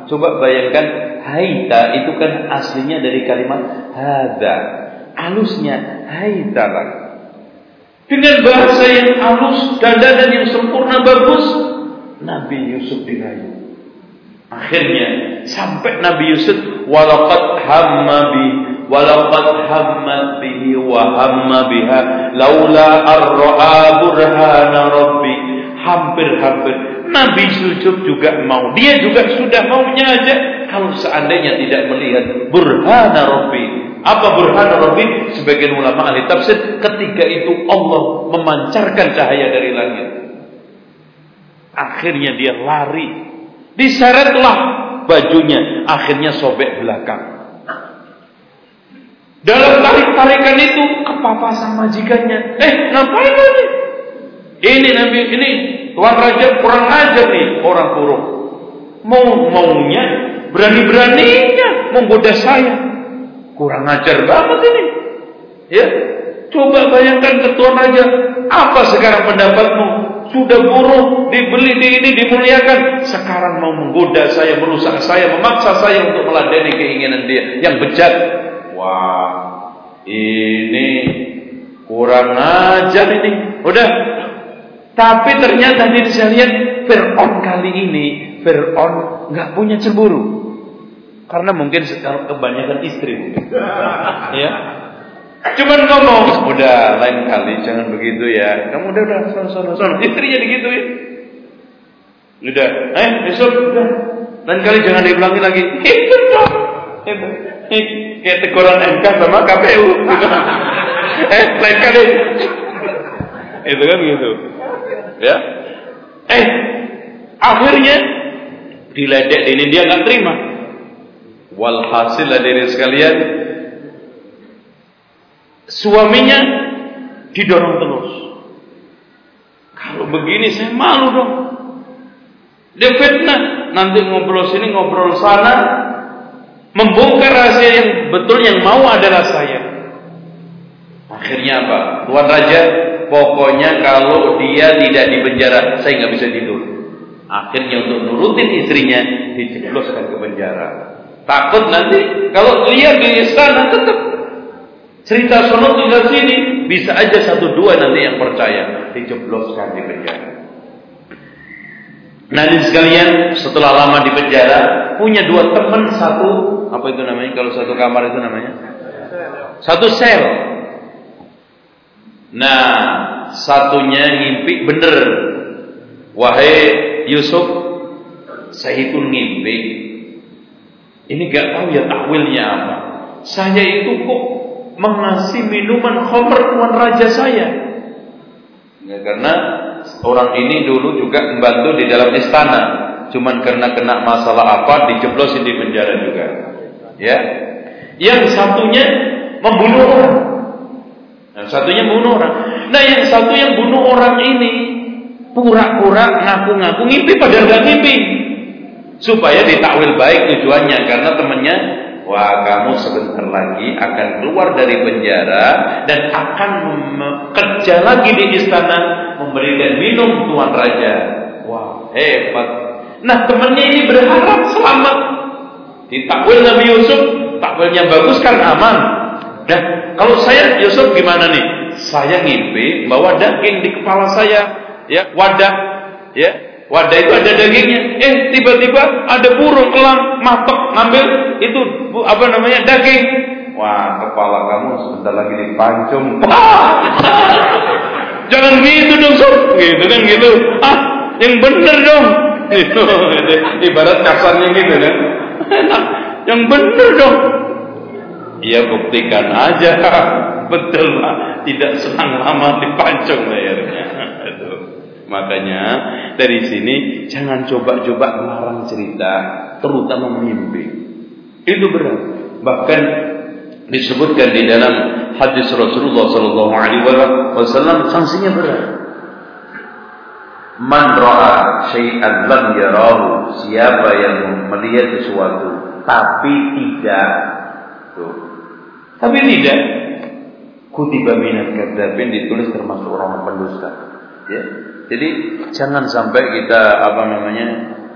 A: coba bayangkan haita itu kan aslinya dari kalimat hada alusnya hai talak dengan bahasa yang halus dan yang sempurna bagus Nabi Yusuf dirayu akhirnya sampai Nabi Yusuf walaqad hamma bi walaqad hammat bihi wa hamma biha laula ar-ra'a burhana rabbi hampir-hampir Nabi Yusuf juga mau. Dia juga sudah mau menyajak kalau seandainya tidak melihat burhana Rabbi. Apa burhana Rabbi? Sebagian ulama ahli tafsir ketika itu Allah memancarkan cahaya dari langit. Akhirnya dia lari. Diseretlah bajunya. Akhirnya sobek belakang. Dalam tarik-tarikan itu kepapasan majikannya. Eh, ngapain ini? Ini Nabi, ini Tuan Raja kurang ajar nih orang buruk. Mau maunya berani-beraninya menggoda saya. Kurang ajar banget ini. Ya, coba bayangkan ke Tuan Raja, apa sekarang pendapatmu? Sudah buruh, dibeli di ini dimuliakan, sekarang mau menggoda saya, merusak saya, memaksa saya untuk meladeni keinginan dia yang bejat. Wah, ini kurang ajar ini. Udah, tapi ternyata di sekalian Fir'aun kali ini Fir'aun nggak punya cemburu. Karena mungkin kebanyakan istri ya. Cuman ngomong, udah lain kali jangan begitu ya. Kamu udah udah sono sono sono. Istrinya digituin. Udah, eh besok udah. Lain kali jangan diulangi lagi. Itu dong. Kayak teguran MK sama KPU. eh lain kali. Itu kan gitu. Ya. Eh, akhirnya diledek ini dia nggak terima. Walhasil dari sekalian,
B: suaminya didorong terus. Kalau begini saya malu dong. Dia fitnah, nanti ngobrol sini, ngobrol sana, membongkar rahasia yang betul yang mau adalah saya. Akhirnya apa? Tuan Raja, pokoknya kalau dia tidak di penjara, saya nggak bisa tidur. Akhirnya untuk nurutin istrinya, dijebloskan ke penjara. Takut nanti kalau lihat di istana tetap cerita sono tinggal sini, bisa aja satu dua nanti yang percaya, dijebloskan di penjara. Nanti sekalian setelah lama di penjara punya dua teman satu apa itu namanya kalau satu kamar itu namanya satu sel. Nah satunya ngimpi bener. Wahai Yusuf, saya itu ngimpi. Ini gak tahu ya takwilnya apa. Saya itu kok mengasih minuman khamr tuan raja saya. Ya, karena orang ini dulu juga membantu di dalam istana. Cuman karena kena masalah apa dijeblosin di penjara juga. Ya. Yang satunya membunuh orang. Yang satunya membunuh orang. Nah, yang satu yang bunuh orang ini pura-pura ngaku-ngaku ngimpi padahal gak ngimpi. Supaya ditakwil baik tujuannya karena temannya Wah kamu sebentar lagi akan keluar dari penjara dan akan kerja lagi di istana memberikan minum tuan raja. Wah hebat. Nah temannya ini berharap selamat. Ditakwil Nabi Yusuf, takwilnya bagus kan aman. Dan kalau saya Yusuf gimana nih? Saya ngimpi bahwa daging di kepala saya, ya wadah, ya Wadah itu ada dagingnya. Eh, tiba-tiba ada burung elang matok ngambil itu apa namanya daging. Wah, kepala kamu sebentar lagi dipancung. Jangan gitu dong, sob. Gitu kan gitu. Ah, yang bener dong. Itu ibarat kasarnya gitu kan. yang bener dong. Iya buktikan aja. Betul lah. Tidak senang lama dipancung layarnya. Makanya dari sini jangan coba-coba melarang cerita, terutama mimpi. Itu berat. Bahkan disebutkan di dalam hadis Rasulullah Sallallahu Alaihi Wasallam sanksinya berat. Man ra'a syai'an lam yarahu siapa yang melihat sesuatu tapi tidak tuh. Tapi tidak kutiba minat kadzabin ditulis termasuk orang pendusta. Ya. Jadi jangan sampai kita apa namanya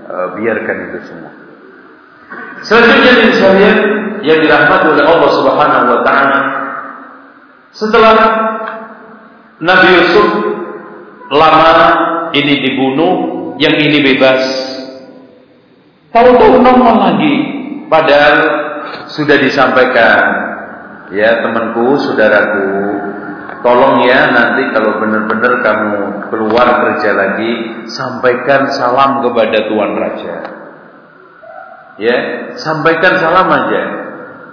B: uh, biarkan itu semua. Selanjutnya di sekalian yang dirahmati oleh Allah Subhanahu wa taala setelah Nabi Yusuf lama ini dibunuh, yang ini bebas. Tahu-tahu nongol lagi, padahal sudah disampaikan, ya temanku, saudaraku, Tolong ya nanti kalau benar-benar kamu keluar kerja lagi sampaikan salam kepada tuan raja. Ya, sampaikan salam aja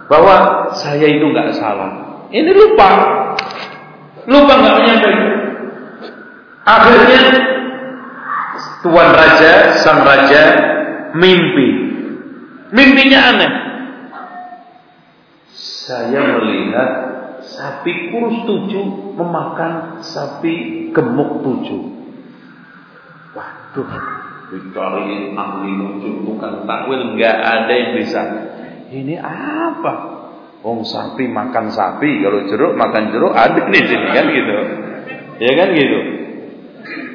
B: bahwa saya itu nggak salah. Ini lupa, lupa nggak menyampaikan. Akhirnya tuan raja, sang raja mimpi. Mimpinya aneh. Saya melihat sapi kurus tujuh memakan sapi gemuk tujuh. Waduh, dicariin ahli tujuh bukan takwil nggak ada yang bisa. Ini apa? Wong sapi makan sapi, kalau jeruk makan jeruk ada di sini kan gitu. Ya kan gitu.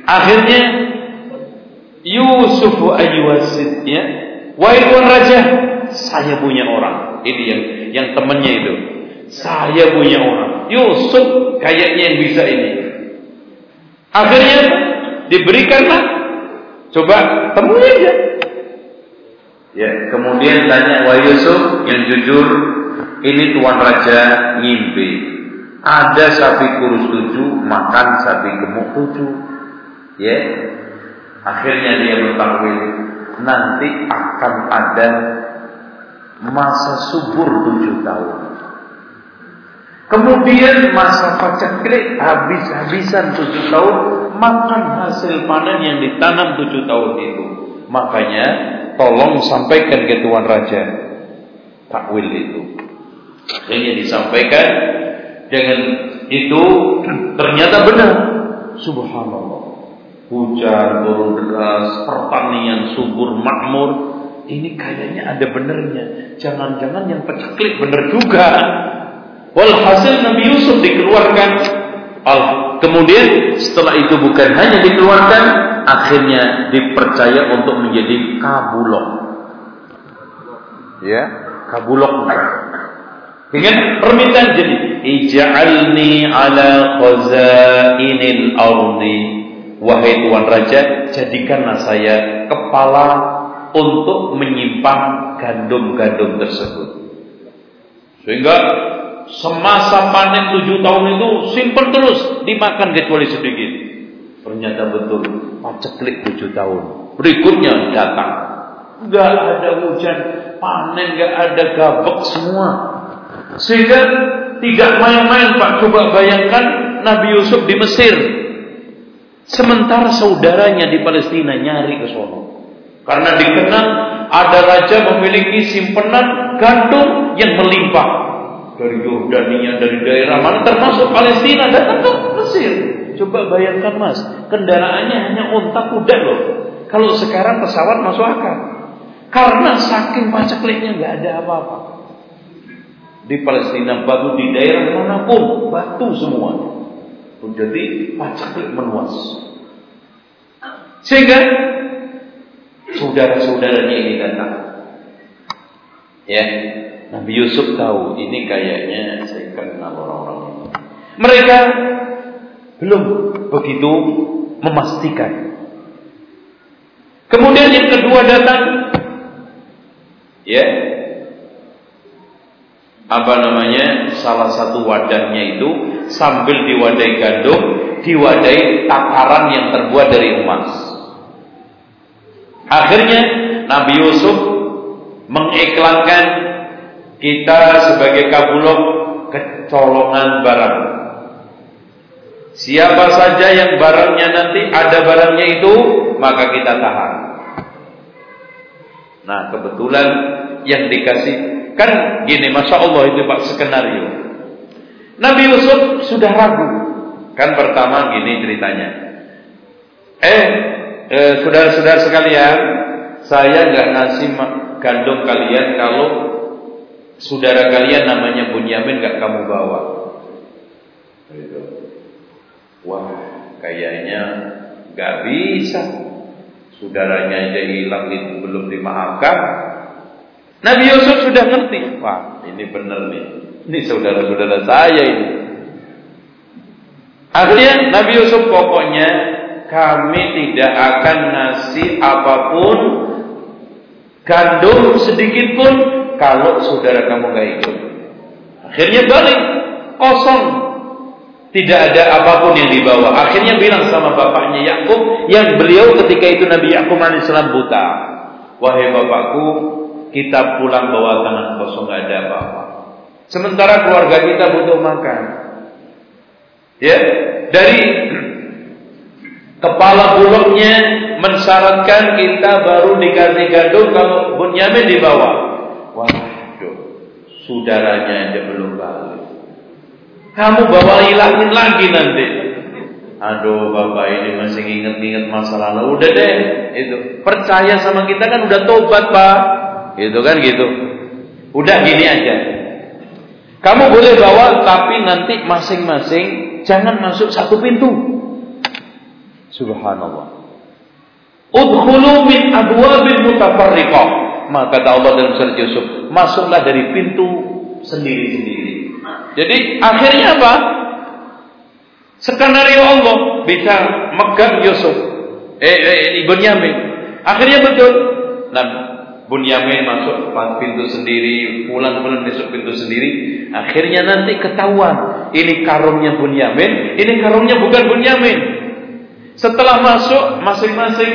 B: Akhirnya Yusuf ayyuwasid ya. Wahai raja, saya punya orang. Ini yang yang temannya itu. Saya punya orang. Yusuf kayaknya yang bisa ini. Akhirnya diberikanlah. Coba temui aja. Ya, kemudian tanya Wah Yusuf yang jujur, ini tuan raja ngimpi. Ada sapi kurus tujuh, makan sapi gemuk tujuh. Ya, akhirnya dia bertakwil. Nanti akan ada masa subur tujuh tahun. Kemudian masa paceklik habis-habisan tujuh tahun makan hasil panen yang ditanam tujuh tahun itu. Makanya tolong sampaikan ke Tuan Raja takwil itu. Akhirnya disampaikan Dengan itu ternyata benar. Subhanallah. Hujan turun deras, pertanian subur makmur. Ini kayaknya ada benernya. Jangan-jangan yang peceklik bener juga. Walhasil Nabi Yusuf dikeluarkan. Kemudian setelah itu bukan hanya dikeluarkan, akhirnya dipercaya untuk menjadi kabulok. Ya, kabulok. Dengan permintaan jadi ij'alni ala khazainil ardi wahai tuan raja jadikanlah saya kepala untuk menyimpan gandum-gandum tersebut sehingga semasa panen tujuh tahun itu simpen terus dimakan kecuali sedikit ternyata betul paceklik tujuh tahun berikutnya datang nggak ada hujan panen nggak ada gabek semua sehingga tidak main-main Pak. Coba bayangkan Nabi Yusuf di Mesir. Sementara saudaranya di Palestina nyari ke sono. Karena dikenal ada raja memiliki simpenan gandum yang melimpah. Dari Yordania, dari daerah mana termasuk Palestina datang ke Mesir. Coba bayangkan mas, kendaraannya hanya unta kuda loh. Kalau sekarang pesawat masuk akal. Karena saking pacekliknya nggak ada apa-apa di Palestina batu di daerah mana pun batu semuanya menjadi pacaklik meluas sehingga saudara-saudaranya ini datang ya Nabi Yusuf tahu ini kayaknya saya kenal orang-orang ini. Mereka belum begitu memastikan. Kemudian yang kedua datang ya apa namanya salah satu wadahnya itu sambil diwadai gandum diwadai takaran yang terbuat dari emas. Akhirnya Nabi Yusuf mengiklankan kita sebagai kabulok kecolongan barang siapa saja yang barangnya nanti ada barangnya itu maka kita tahan nah kebetulan yang dikasih Kan gini, masya Allah itu pak skenario. Nabi Yusuf sudah ragu. Kan pertama gini ceritanya. Eh, eh saudara-saudara sekalian, saya nggak ngasih gandum kalian kalau saudara kalian namanya Bunyamin nggak kamu bawa. Gitu. Wah, kayaknya nggak bisa. Saudaranya aja hilang belum dimaafkan, Nabi Yusuf sudah ngerti. Wah, ini benar nih. Ini saudara-saudara saya ini. Akhirnya Nabi Yusuf pokoknya kami tidak akan ngasih apa pun gandum sedikit pun kalau saudara kamu nggak ikut. Akhirnya balik kosong. Tidak ada apa pun yang dibawa. Akhirnya bilang sama bapaknya Yakub yang beliau ketika itu Nabi Yakub alaihissalam buta. Wahai bapakku, kita pulang bawa tangan kosong nggak ada apa-apa. Sementara keluarga kita butuh makan. Ya, dari kepala bulognya mensyaratkan kita baru dikasih gandum kalau Bunyamin dibawa. Saudaranya aja belum balik. Kamu bawa hilangin lagi nanti. Aduh bapak ini masih inget-inget masa lalu Udah deh itu Percaya sama kita kan udah tobat pak Gitu kan gitu. Udah gini aja. Kamu boleh bawa tapi nanti masing-masing jangan masuk satu pintu. Subhanallah. Udkhulu min abwabil mutafarriqah. Maka kata Allah dalam surat Yusuf, masuklah dari pintu sendiri-sendiri. Jadi akhirnya apa? Skenario Allah bisa megang Yusuf. Eh, eh Ibn Yamin. Akhirnya betul. Nah, Bunyamin masuk pintu sendiri, pulang-pulang masuk pintu sendiri. Akhirnya nanti ketahuan, ini karungnya Bunyamin, ini karungnya bukan Bunyamin. Setelah masuk masing-masing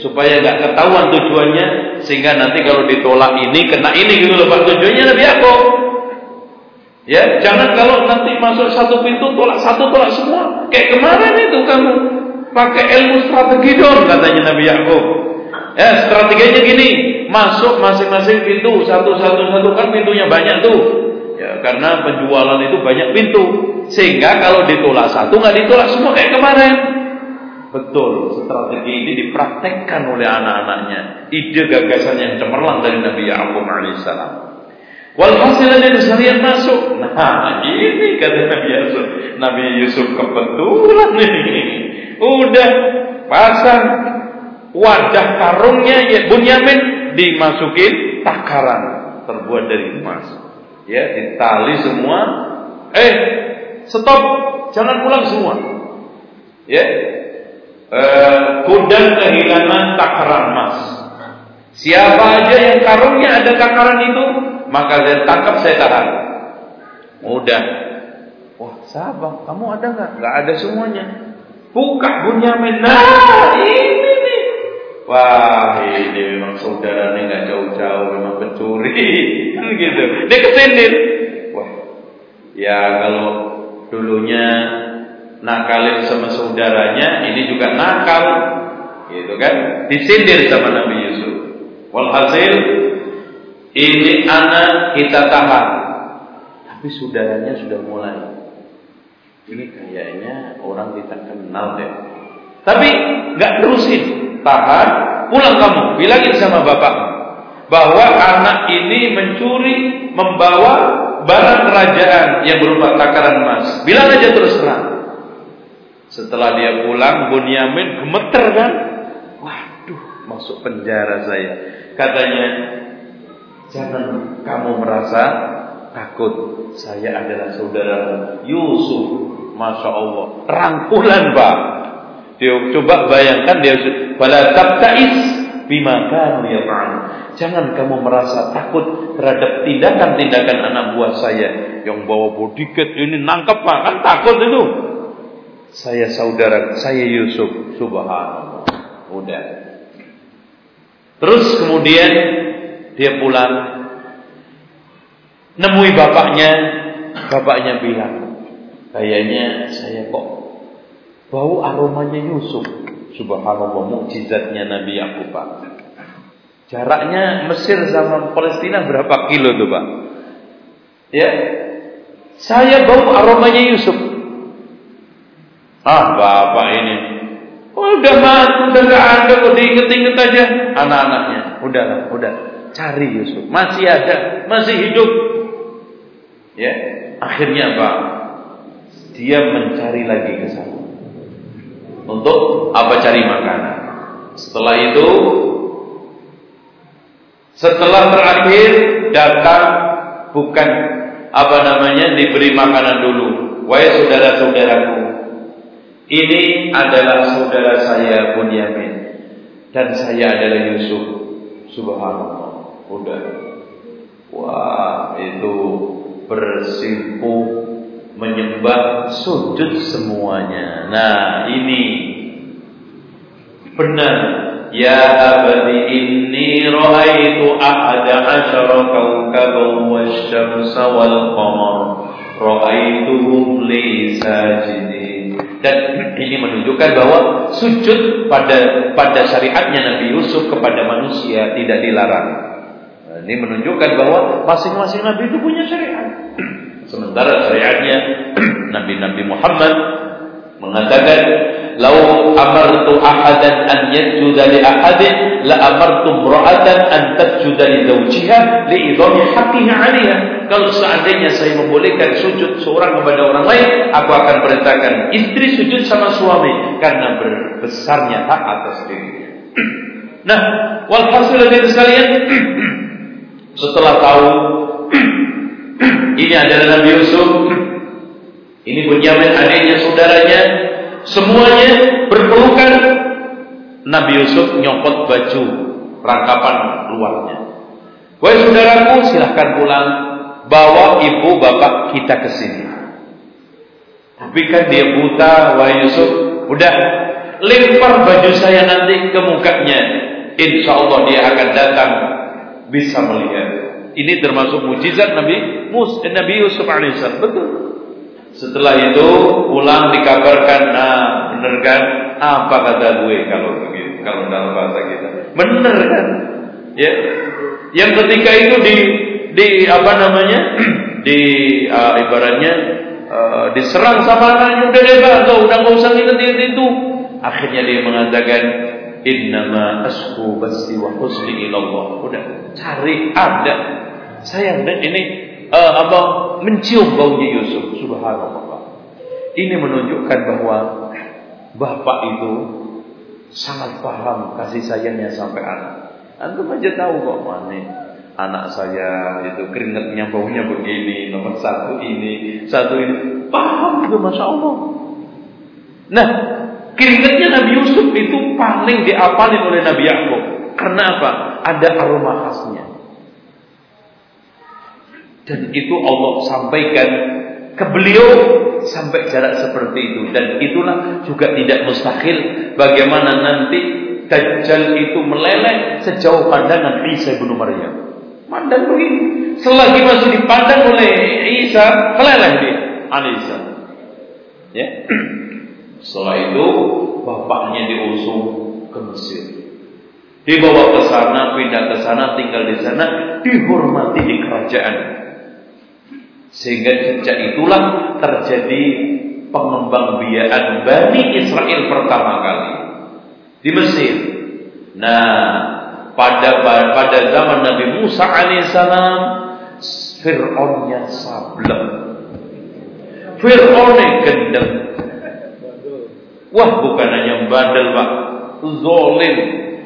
B: supaya nggak ketahuan tujuannya, sehingga nanti kalau ditolak ini kena ini gitu loh Pak tujuannya Nabi aku. Ya, jangan kalau nanti masuk satu pintu tolak satu tolak semua. Kayak kemarin itu kamu pakai ilmu strategi dong katanya Nabi Yakub. Ya, strateginya gini, masuk masing-masing pintu satu-satu satu kan pintunya banyak tuh. Ya, karena penjualan itu banyak pintu. Sehingga kalau ditolak satu nggak ditolak semua kayak kemarin. Betul, strategi ini dipraktekkan oleh anak-anaknya. Ide gagasan yang cemerlang dari Nabi Ya'qub alaihissalam. Walhasil ada sekalian masuk. Nah, ini kata Nabi Yusuf. Nabi Yusuf kebetulan ini. Udah pasang wadah karungnya ya Bunyamin dimasukin takaran terbuat dari emas. Ya, ditali semua. Eh, stop, jangan pulang semua. Ya, eh, kuda kehilangan takaran emas. Siapa aja yang karungnya ada takaran itu, maka saya tangkap saya tahan. Mudah. Wah, sahabat, kamu ada nggak? Nggak ada semuanya. Buka Bunyamin. Nah, ini nih. Wah, ini memang saudara nih nggak jauh-jauh, memang pencuri, kan gitu. Dia kesindir. Wah, ya kalau dulunya nakalin sama saudaranya, ini juga nakal, gitu kan? Disindir sama Nabi Yusuf. Walhasil ini anak kita tahan, tapi saudaranya sudah mulai. Ini kayaknya orang kita kenal deh. Tapi nggak terusin, tahan, pulang kamu, bilangin sama bapak bahwa anak ini mencuri, membawa barang kerajaan yang berupa takaran emas. Bilang aja terus terang. Setelah dia pulang, Bunyamin gemeter kan? Waduh, masuk penjara saya. Katanya, jangan kamu merasa takut. Saya adalah saudara Yusuf. Masya Allah. Rangkulan pak. Dia coba bayangkan dia pada tabtais bima kanu yaf'al. Jangan kamu merasa takut terhadap tindakan-tindakan anak buah saya yang bawa bodyguard ini nangkep Pak, kan takut itu. Saya saudara, saya Yusuf, subhanallah. Udah. Terus kemudian dia pulang nemui bapaknya, bapaknya bilang, kayaknya saya kok bau aromanya Yusuf. Subhanallah mukjizatnya Nabi Yakub Pak. Jaraknya Mesir sama Palestina berapa kilo tuh Pak? Ya. Saya bau aromanya Yusuf. Ah, Bapak ini. Oh, udah mati, udah gak ada, kok diinget-inget aja anak-anaknya. Udah, udah. Cari Yusuf. Masih ada, masih hidup. Ya. Akhirnya Pak, dia mencari lagi ke sana. Untuk apa cari makanan. Setelah itu setelah terakhir datang bukan apa namanya diberi makanan dulu. Wahai saudara-saudaraku, ini adalah saudara saya Bunyamin dan saya adalah Yusuf. Subhanallah. Udah. Wah, itu bersimpuh menyembah sujud semuanya. Nah, ini benar. Ya abadi inni ra'aitu ahada asyara kawkaban wasyamsa wal qamar ra'aituhum li sajidin. Dan ini menunjukkan bahwa sujud pada pada syariatnya Nabi Yusuf kepada manusia tidak dilarang. Ini menunjukkan bahwa masing-masing nabi itu punya syariat. Sementara syariatnya Nabi-Nabi Muhammad mengatakan, "Lau amartu ahadan an yasjuda li ahadin, la amartu imra'atan an tasjuda li zawjiha li idhami haqqiha 'alayha." Kalau seandainya saya membolehkan sujud seorang kepada orang lain, aku akan perintahkan istri sujud sama suami karena berbesarnya hak atas dirinya. Nah, walhasil dari sekalian, setelah tahu ini adalah Nabi Yusuf. Ini Bunyamin adiknya, saudaranya. Semuanya berpelukan. Nabi Yusuf nyopot baju rangkapan luarnya. Wahai saudaraku, silahkan pulang. Bawa ibu bapak kita ke sini. Tapi kan dia buta, wahai Yusuf. Udah, lempar baju saya nanti ke mukanya. Insya Allah dia akan datang bisa melihat. Ini termasuk mujizat Nabi Mus, Nabi Yusuf alaihissalam. Betul. Setelah itu pulang dikabarkan, nah bener kan? Apa kata gue kalau begitu? Kalau dalam bahasa kita, bener kan? Ya, yang ketika itu di di apa namanya di uh, ibaratnya uh, diserang sama anaknya udah deh bang, udah nggak usah inget itu. Akhirnya dia mengatakan Innama asku basi wa husni ilallah. Udah cari ada. Sayang dan ini uh, apa mencium baunya Yusuf. Subhanallah. Ini menunjukkan bahwa bapak itu sangat paham kasih sayangnya sampai anak. Antum aja tahu kok mana anak saya itu keringatnya baunya begini nomor satu ini satu ini paham itu masya Allah. Nah Keringatnya Nabi Yusuf itu paling diapalin oleh Nabi Yakub. Karena apa? Ada aroma khasnya. Dan itu Allah sampaikan ke beliau sampai jarak seperti itu. Dan itulah juga tidak mustahil bagaimana nanti Dajjal itu meleleh sejauh pandangan Isa bin Maryam. Mandang begini. Selagi masih dipandang oleh Isa, meleleh dia. Alaihissalam. Ya. Setelah itu bapaknya diusung ke Mesir. Dibawa ke sana, pindah ke sana, tinggal di sana, dihormati di kerajaan. Sehingga sejak itulah terjadi pengembang biakan Bani Israel pertama kali di Mesir. Nah, pada pada zaman Nabi Musa alaihissalam, Fir'aunnya sableng. Fir'aunnya gendeng. Wah bukan hanya bandel pak, zolim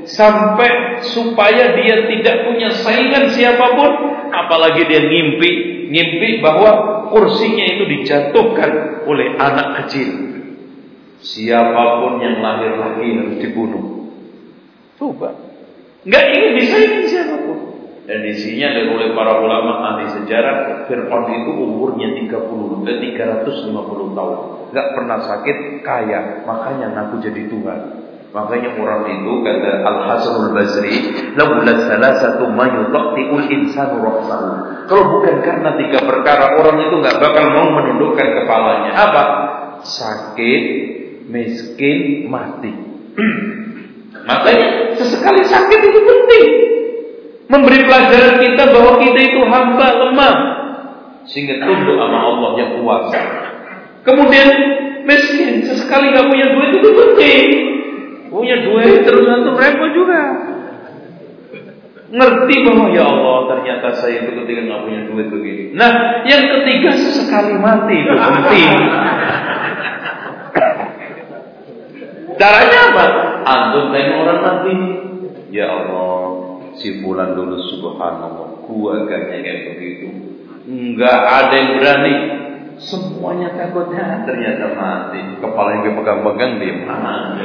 B: sampai supaya dia tidak punya saingan siapa pun, apalagi dia ngimpi, ngimpi bahwa kursinya itu dijatuhkan oleh anak kecil. Siapa pun yang lahir lagi harus dibunuh. Coba, nggak ingin disaingi siapa pun. Dan isinya dari oleh para ulama ahli sejarah Fir'aun itu umurnya 30 eh, 350 tahun. Gak pernah sakit, kaya. Makanya ngaku jadi Tuhan. Makanya orang itu kata Al Hasan Al Basri, "Laula salasatu ma yutaqti'ul insanu ra'sahu." Kalau bukan karena tiga perkara orang itu nggak bakal mau menundukkan kepalanya. Apa? Sakit, miskin, mati. Makanya sesekali sakit itu penting memberi pelajaran kita bahwa kita itu hamba lemah sehingga tunduk sama Allah yang kuasa. Kemudian miskin sesekali nggak punya duit itu penting. Punya duit terus antum repot juga. Ngerti bahwa ya Allah ternyata saya itu ketika nggak punya duit begini. Nah yang ketiga sesekali mati itu penting. Caranya apa? Antum tengok orang mati. Ya Allah, si bulan dulu subhanallah keluarganya kayak begitu nggak ada yang berani semuanya takutnya. Ternyata mati. Kepala yang pegang-pegang dia mati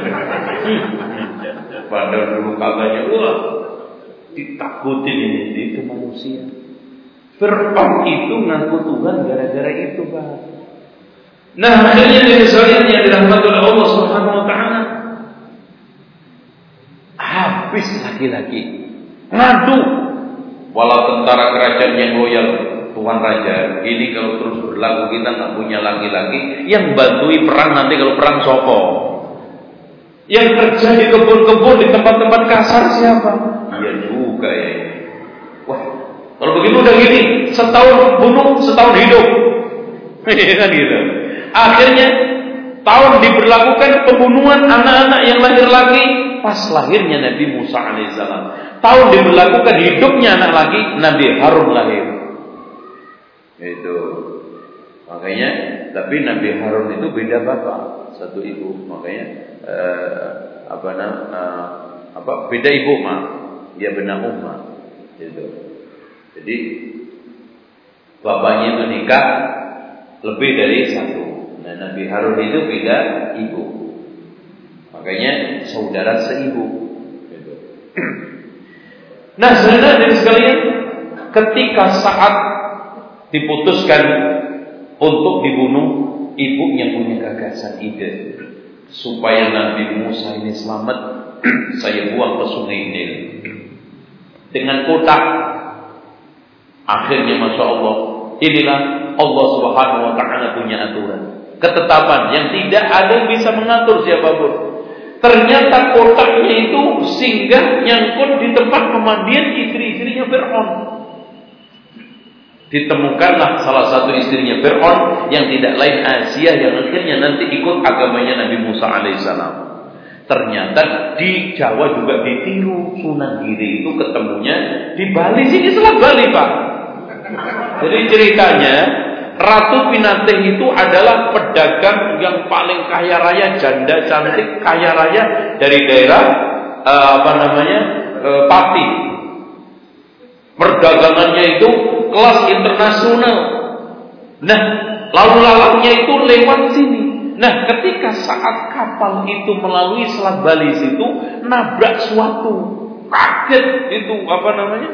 B: padahal dulu katanya wah ditakutin ini. Itu manusia. Fir'aun itu ngaku Tuhan gara-gara itu pak. Nah akhirnya dari sekalian yang dirahmati oleh Allah Subhanahu Wa Taala. Habis laki-laki ngadu. Walau tentara kerajaan yang loyal Tuan Raja. Ini kalau terus berlaku kita nggak punya laki-laki yang bantui perang nanti kalau perang sopo yang kerja di kebun-kebun di tempat-tempat kasar siapa? Iya juga ya. Wah kalau begitu udah gini setahun bunuh setahun hidup. Iya kan gitu. Akhirnya tahun diberlakukan pembunuhan anak-anak yang lahir lagi pas lahirnya Nabi Musa alaihissalam. Tahun diberlakukan hidupnya anak lagi Nabi Harun lahir. Itu. Makanya tapi Nabi Harun itu beda bapak, satu ibu. Makanya eh, apa nama eh, apa beda ibu mah. Dia benar umma. Itu. Jadi bapaknya itu nikah lebih dari satu. Nah, Nabi Harun itu beda ibu. Makanya saudara seibu. Gitu. Nah, sebenarnya dari sekalian, ketika saat diputuskan untuk dibunuh, ibunya punya gagasan ide supaya Nabi Musa ini selamat, saya buang ke sungai Nil dengan kotak. Akhirnya masya Allah, inilah Allah Subhanahu Wa Taala punya aturan, ketetapan yang tidak ada yang bisa mengatur siapa pun. Ternyata kotaknya itu singgah nyangkut di tempat pemandian istri-istrinya Fir'aun. Ditemukanlah salah satu istrinya Fir'aun yang tidak lain Asia yang akhirnya nanti ikut agamanya Nabi Musa alaihissalam. Ternyata di Jawa juga ditiru Sunan Giri itu ketemunya di Bali sini selat Bali Pak. Jadi ceritanya Ratu Pinate itu adalah pedagang yang paling kaya raya, janda cantik, kaya raya dari daerah uh, apa namanya uh, Pati. Perdagangannya itu kelas internasional. Nah, lalu lalangnya itu lewat sini. Nah, ketika saat kapal itu melalui Selat Bali situ nabrak suatu kaget itu apa namanya?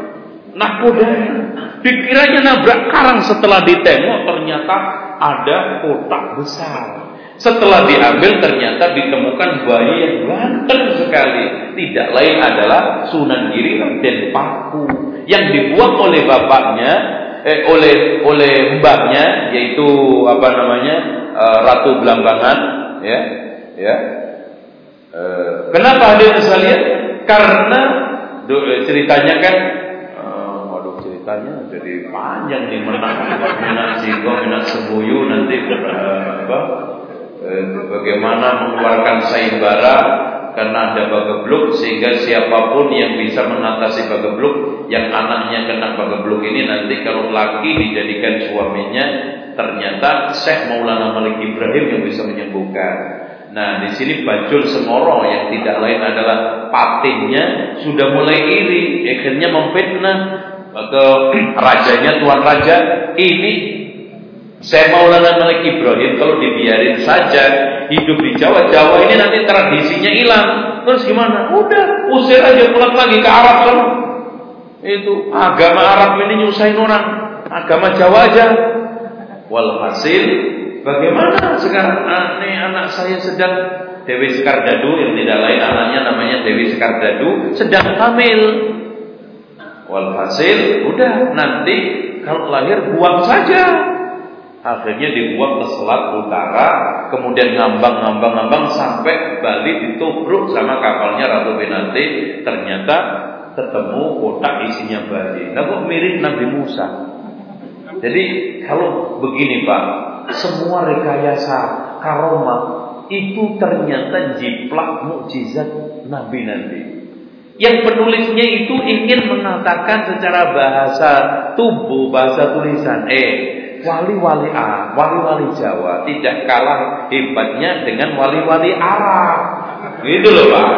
B: Nakodanya. Dikiranya nabrak karang setelah ditengok ternyata ada kotak besar. Setelah diambil ternyata ditemukan bayi yang ganteng sekali. Tidak lain adalah Sunan Giri dan Paku yang dibuang oleh bapaknya eh, oleh oleh mbahnya yaitu apa namanya uh, Ratu Belambangan ya ya. Uh, kenapa hadir sekalian karena ceritanya kan uh, waduh ceritanya jadi panjang nih menang menang singgo menang sembuyu nanti uh, apa bagaimana mengeluarkan sayembara karena ada bagebluk sehingga siapa pun yang bisa mengatasi bagebluk yang anaknya kena bagebluk ini nanti kalau laki dijadikan suaminya ternyata Syekh Maulana Malik Ibrahim yang bisa menyembuhkan. Nah, di sini Bajul Semoro yang tidak lain adalah patihnya sudah mulai iri, akhirnya memfitnah ke rajanya tuan raja ini saya Maulana Malik Ibrahim kalau dibiarin saja hidup di Jawa, Jawa ini nanti tradisinya hilang. Terus gimana? Udah, usir aja pulang lagi ke Arab kan. Itu agama Arab ini nyusahin orang. Agama Jawa aja. Walhasil bagaimana sekarang aneh anak saya sedang Dewi Sekardadu yang tidak lain anaknya namanya Dewi Sekardadu sedang hamil. Walhasil udah nanti kalau lahir buang saja Akhirnya dibuang ke Selat Utara, kemudian ngambang-ngambang-ngambang sampai Bali ditubruk sama kapalnya Ratu Benante. Ternyata ketemu kotak isinya Bali. Nah kok mirip Nabi Musa? Jadi kalau begini Pak, semua rekayasa karomah itu ternyata jiplak mukjizat Nabi nanti. Yang penulisnya itu ingin mengatakan secara bahasa tubuh, bahasa tulisan. Eh, wali-wali A, wali-wali Jawa tidak kalah hebatnya dengan wali-wali Arab. Gitu loh Pak.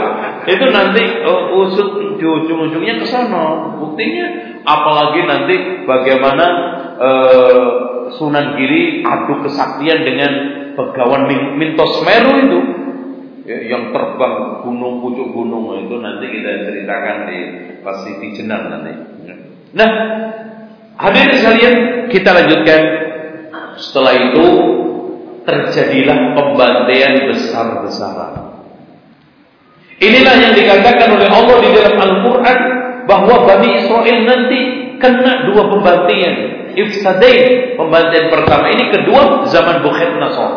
B: Itu nanti uh, usut di ujung-ujungnya ke sana. Buktinya apalagi nanti bagaimana uh, Sunan Giri adu kesaktian dengan pegawan Mintos Meru itu ya, yang terbang gunung pucuk gunung itu nanti kita ceritakan di Pasifik Jenar nanti. Nah, Hadirin sekalian, kita lanjutkan. Setelah itu terjadilah pembantaian besar-besaran. Inilah yang dikatakan oleh Allah di dalam Al-Quran bahwa Bani Israel nanti kena dua pembantaian. Ifsadain, pembantaian pertama ini, kedua zaman Bukhet Nasr.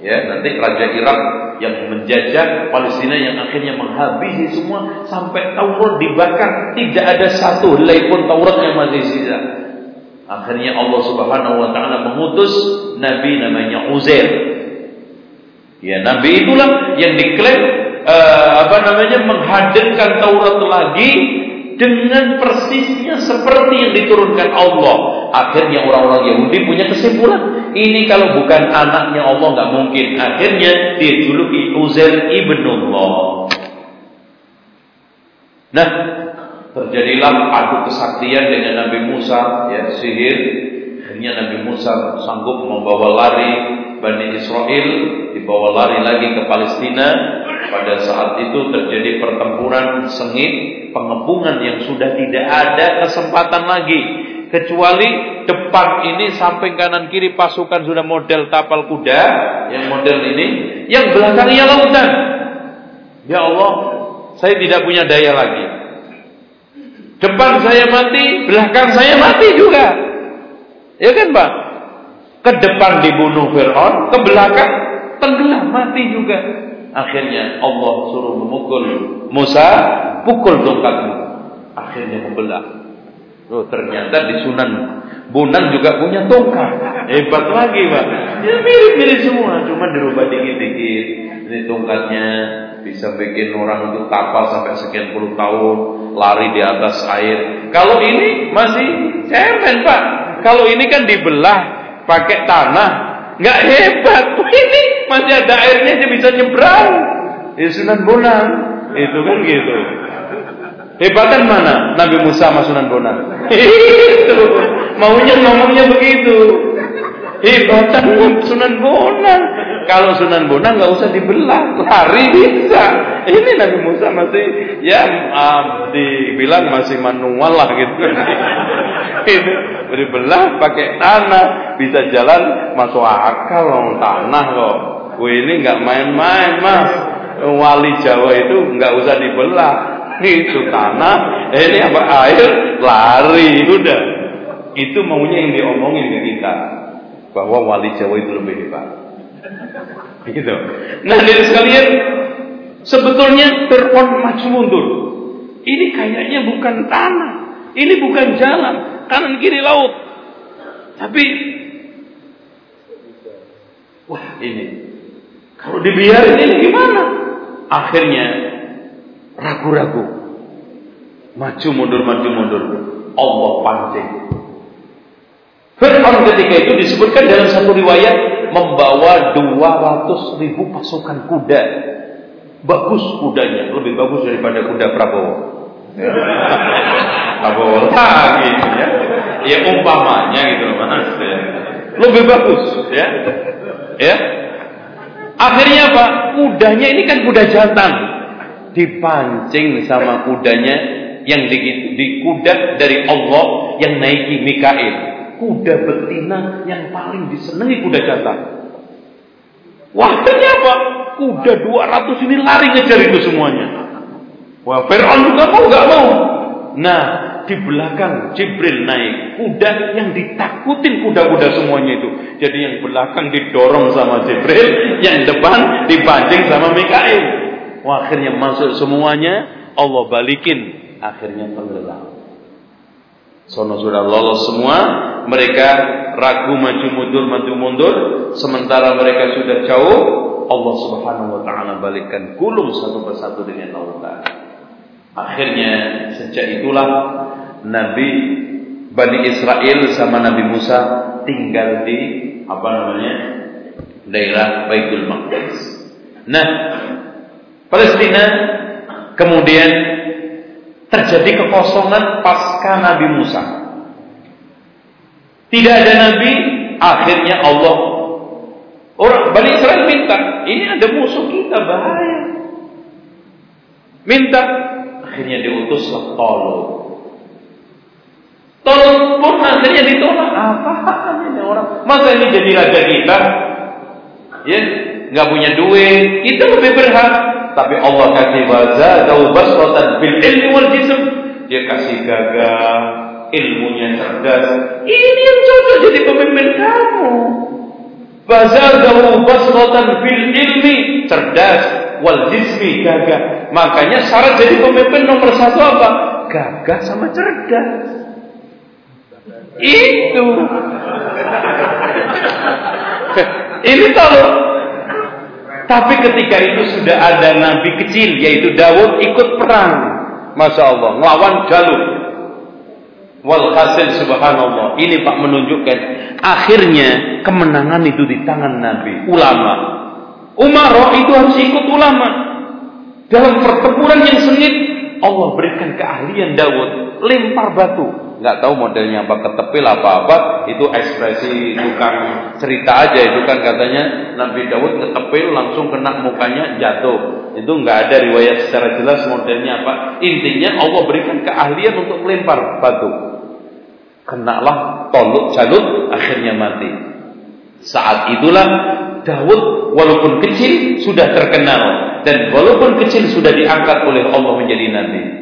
B: Ya, nanti raja Irak yang menjajah Palestina yang akhirnya menghabisi semua sampai Taurat dibakar, tidak ada satu helai pun Taurat yang masih sisa. Akhirnya Allah Subhanahu wa taala mengutus nabi namanya Uzair. Ya, nabi itulah yang diklaim uh, apa namanya menghadirkan Taurat lagi dengan persisnya seperti yang diturunkan Allah. Akhirnya orang-orang Yahudi punya kesimpulan, ini kalau bukan anaknya Allah nggak mungkin. Akhirnya dijuluki Uzair ibnullah. Nah, terjadilah adu kesaktian dengan Nabi Musa ya sihir. Akhirnya Nabi Musa sanggup membawa lari Bani Israel dibawa lari lagi ke Palestina. Pada saat itu terjadi pertempuran sengit pengepungan yang sudah tidak ada kesempatan lagi. Kecuali depan ini samping kanan kiri pasukan sudah model tapal kuda yang model ini yang belakangnya lautan. Ya Allah saya tidak punya daya lagi Depan saya mati, belakang saya mati juga. Ya kan Pak? Ke depan dibunuh Fir'aun, ke belakang tenggelam mati juga. Akhirnya Allah suruh memukul Musa, pukul tongkatmu. Akhirnya membelah Oh, ternyata di Sunan Bonang juga punya tongkat. Hebat lagi, Pak. Ya mirip-mirip semua, cuma dirubah dikit-dikit. Ini tongkatnya bisa bikin orang itu kapal sampai sekian puluh tahun lari di atas air. Kalau ini masih cemen, Pak. Kalau ini kan dibelah pakai tanah, nggak hebat. Ini masih ada airnya dia bisa nyebrang. Di Sunan Bonang itu kan gitu. Hebatan mana? Nabi Musa sama Sunan Bonang. itu. Maunya ngomongnya begitu. Hebatan Sunan Bonang. Kalau Sunan Bonang nggak usah dibelah, lari bisa. Ini Nabi Musa masih ya um, dibilang masih manual lah gitu. Itu dibelah pakai tanah, bisa jalan masuk akal loh tanah. Wih ini nggak main-main mas. Wali Jawa itu nggak usah dibelah, itu tanah, ini apa air, lari, udah. Itu maunya yang diomongin ke kita bahwa wali Jawa itu lebih hebat. Gitu. Nah, dari sekalian sebetulnya Fir'aun maju mundur. Ini kayaknya bukan tanah, ini bukan jalan, kanan kiri laut. Tapi wah ini kalau dibiarin ini gimana? Akhirnya ragu-ragu. Maju mundur, maju mundur. Allah pancing. Fir'aun ketika itu disebutkan dalam satu riwayat membawa 200 ribu pasukan kuda. Bagus kudanya, lebih bagus daripada kuda Prabowo. Ya. Prabowo lagi ya. Ya umpamanya gitu loh mas. Ya. Lebih bagus ya. Ya. Akhirnya apa? Kudanya ini kan kuda jantan. Dipancing sama kudanya yang di, di kuda dari Allah yang naiki Mikail kuda betina yang paling disenangi kuda jantan. Wah, ternyata kuda 200 ini lari ngejar itu semuanya. Wah, Fir'aun juga mau nggak mau. Nah, di belakang Jibril naik kuda yang ditakutin kuda-kuda semuanya itu. Jadi yang belakang didorong sama Jibril, yang depan dipancing sama Mikail. Wah, akhirnya masuk semuanya, Allah balikin, akhirnya tenggelam. Sono sudah lolos semua, mereka ragu maju mundur maju mundur, sementara mereka sudah jauh, Allah Subhanahu wa taala balikkan gulung satu persatu dengan lautan. Akhirnya sejak itulah Nabi Bani Israel sama Nabi Musa tinggal di apa namanya? daerah Baitul Maqdis. Nah, Palestina kemudian terjadi kekosongan pasca Nabi Musa. Tidak ada nabi, akhirnya Allah orang Bani Israel minta, ini ada musuh kita bahaya. Minta, akhirnya diutuslah Tolong. Tolong pun akhirnya ditolak. Apa ini orang? Masa ini jadi raja kita? Ya, nggak punya duit, kita lebih berhak tapi Allah kasih wazadahu basratan fil ilmi wal jism. Dia kasih gagah, ilmunya cerdas. Ini yang cocok jadi pemimpin kamu. Wazadahu basratan fil ilmi, cerdas wal jismi gagah. Makanya syarat jadi pemimpin nomor satu apa? Gagah sama cerdas. Itu. Ini kalau tapi ketika itu sudah ada nabi kecil yaitu Dawud ikut perang. Masya Allah, melawan Jalut. Walhasil subhanallah. Ini Pak menunjukkan akhirnya kemenangan itu di tangan Nabi, ulama. Umar itu harus ikut ulama. Dalam pertempuran yang sengit, Allah berikan keahlian Dawud, lempar batu nggak tahu modelnya apa ketepil apa apa itu ekspresi tukang cerita aja itu kan katanya Nabi Dawud ketepil langsung kena mukanya jatuh. Itu nggak ada riwayat secara jelas modelnya apa. Intinya Allah berikan keahlian untuk melempar batu. Kenalah tolut jalut akhirnya mati. Saat itulah Dawud walaupun kecil sudah terkenal. Dan walaupun kecil sudah diangkat oleh Allah menjadi nabi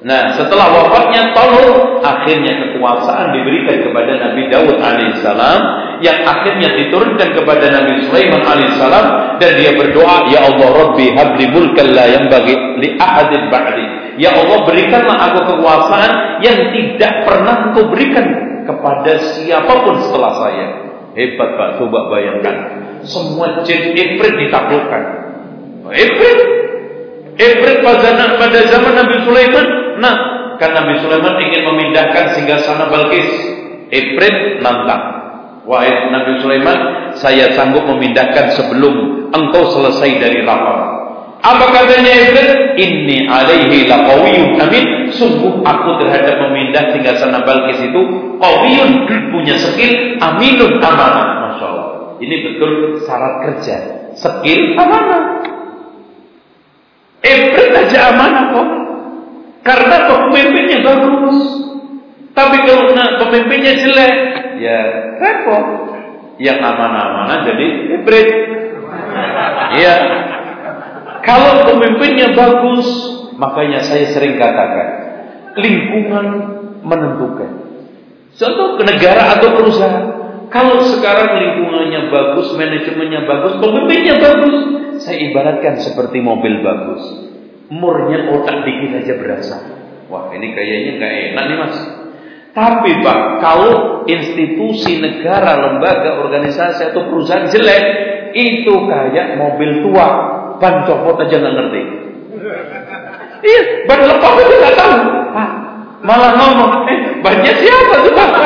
B: Nah, setelah wafatnya Talur, akhirnya kekuasaan diberikan kepada Nabi Daud alaihissalam, yang akhirnya diturunkan kepada Nabi Sulaiman alaihissalam, dan dia berdoa, Ya Allah Rabbi habli mulkan yang bagi li ahadin ba'di. Ya Allah berikanlah aku kekuasaan yang tidak pernah Engkau berikan kepada siapa pun setelah saya. Hebat Pak, coba bayangkan. Semua jin ifrit ditaklukkan. Ifrit. Ifrit pada zaman Nabi Sulaiman. Nah, kan Nabi Sulaiman ingin memindahkan singgah sana Balkis. Ifrit nantang. Wahai Nabi Sulaiman, saya sanggup memindahkan sebelum engkau selesai dari lapar. Apa katanya Iblis? Ini alaihi laqawiyyun amin. Sungguh aku terhadap memindah sana Balkis itu qawiyun punya skill, aminun amanah. Masya Allah. Ini betul syarat kerja. Skill amanah. Iblis aja amanah kok. Karena pemimpinnya bagus. Tapi kalau pemimpinnya jelek, ya repot. Yang amanah-amanah jadi iblis. Iya. Kalau pemimpinnya bagus, makanya saya sering katakan, lingkungan menentukan. Contoh ke negara atau perusahaan. Kalau sekarang lingkungannya bagus, manajemennya bagus, pemimpinnya bagus, saya ibaratkan seperti mobil bagus. Murnya otak dikit aja berasa. Wah ini kayaknya nggak enak nih mas. Tapi pak, kalau institusi negara, lembaga, organisasi atau perusahaan jelek, itu kayak mobil tua ban copot aja nggak ngerti. Iya, ban lepas aja nggak tahu. Malah ngomong, eh bannya siapa tuh bang?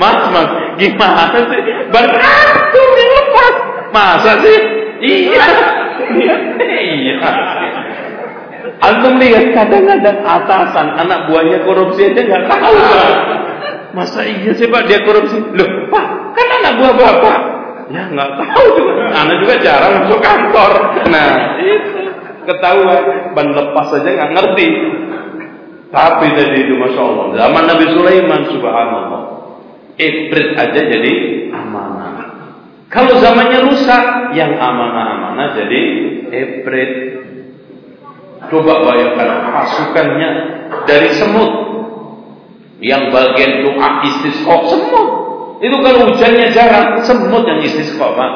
B: mas, mas, gimana sih? Ban aku yang lepas. Masa sih? Iya, iya. Antum lihat kadang-kadang atasan anak buahnya korupsi aja nggak tahu. Masa iya sih pak dia korupsi? Loh pak kan anak buah bapak. Ya nggak tahu juga. Anak juga jarang masuk kantor. Nah, itu ketahuan ban lepas saja nggak ngerti. Tapi tadi itu masya Allah. Zaman Nabi Sulaiman subhanallah. Ibrit aja jadi amanah. Kalau zamannya rusak, yang amanah-amanah jadi ibrit. Coba bayangkan pasukannya dari semut. Yang bagian doa istisqa semut. Itu kalau hujannya jarang, semut yang istisqa, Pak.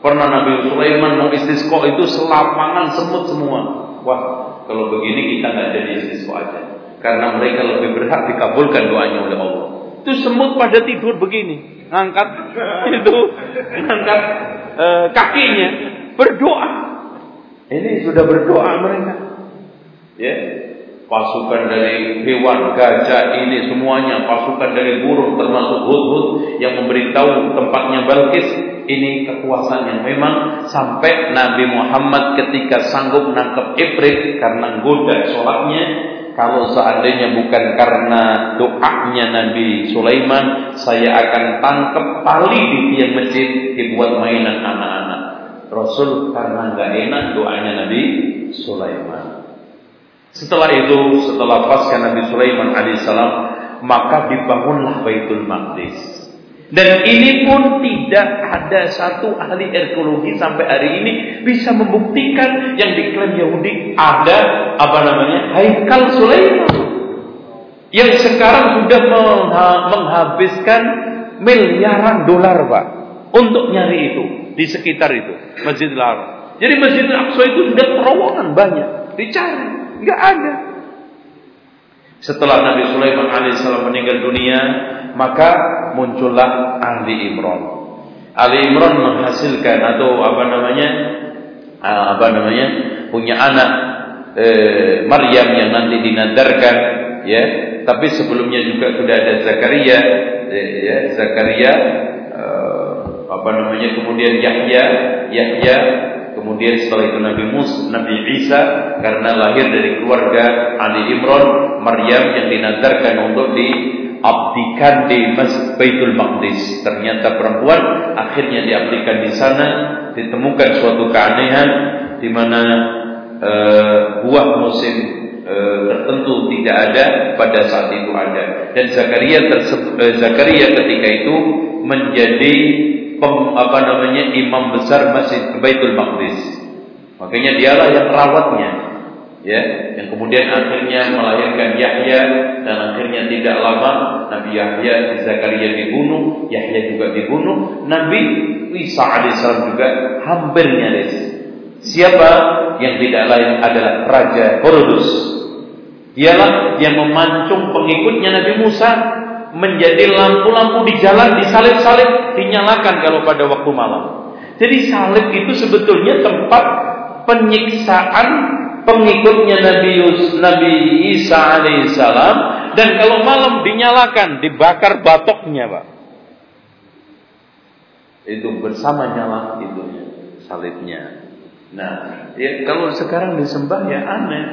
B: Pernah Nabi Sulaiman mau istisqa itu selapangan semut semua. Wah, kalau begini kita nggak jadi istisqa aja. Karena mereka lebih berhak dikabulkan doanya oleh Allah. Itu semut pada tidur begini, ngangkat itu, ngangkat e, kakinya, berdoa. Ini sudah berdoa mereka. Ya, pasukan dari hewan, gajah ini semuanya, pasukan dari burung termasuk hud-hud yang memberitahu tempatnya Balkis. Ini kekuasaan yang memang sampai Nabi Muhammad ketika sanggup menangkap Ibrit karena goda sholatnya. Kalau seandainya bukan karena doanya Nabi Sulaiman, saya akan tangkap tali di tiang masjid dibuat mainan anak-anak. Rasul karena nggak enak doanya Nabi Sulaiman. Setelah itu, setelah pasca Nabi Sulaiman alaihissalam, maka dibangunlah Baitul Maqdis. Dan ini pun tidak ada satu ahli arkeologi sampai hari ini bisa membuktikan yang diklaim Yahudi ada apa namanya Haikal Sulaiman yang sekarang sudah menghabiskan miliaran dolar pak untuk nyari itu di sekitar itu Masjidil Haram. Jadi Masjidil Aqsa itu sudah terowongan banyak dicari. Enggak ada. Setelah Nabi Sulaiman alaihissalam meninggal dunia, maka muncullah Ali Imran. Ali Imran menghasilkan atau apa namanya? Ah, apa namanya? punya anak eh, Maryam yang nanti dinadarkan ya tapi sebelumnya juga sudah ada Zakaria eh, ya Zakaria eh, apa namanya kemudian Yahya Yahya Kemudian setelah itu Nabi Musa, Nabi Isa karena lahir dari keluarga Ali Imran, Maryam yang dinazarkan untuk diabdikan di Masjid Baitul Maqdis. Ternyata perempuan akhirnya diabdikan di sana, ditemukan suatu keanehan di mana uh, buah musim uh, tertentu tidak ada pada saat itu ada. Dan Zakaria tersebut, uh, Zakaria ketika itu menjadi pem, apa namanya imam besar Masjid Baitul Maqdis. Makanya dialah yang rawatnya. Ya, yang kemudian akhirnya melahirkan Yahya dan akhirnya tidak lama Nabi Yahya Zakaria dibunuh, Yahya juga dibunuh, Nabi Isa alaihissalam juga hampir nyaris Siapa yang tidak lain adalah Raja Herodes. Dialah yang memancung pengikutnya Nabi Musa menjadi lampu-lampu di jalan disalib-salib dinyalakan kalau pada waktu malam. Jadi salib itu sebetulnya tempat penyiksaan pengikutnya Nabi Yus, Nabi Isa alaihissalam dan kalau malam dinyalakan dibakar batoknya pak itu bersama nyala itu salibnya Nah, ya kalau sekarang disembah ya aneh.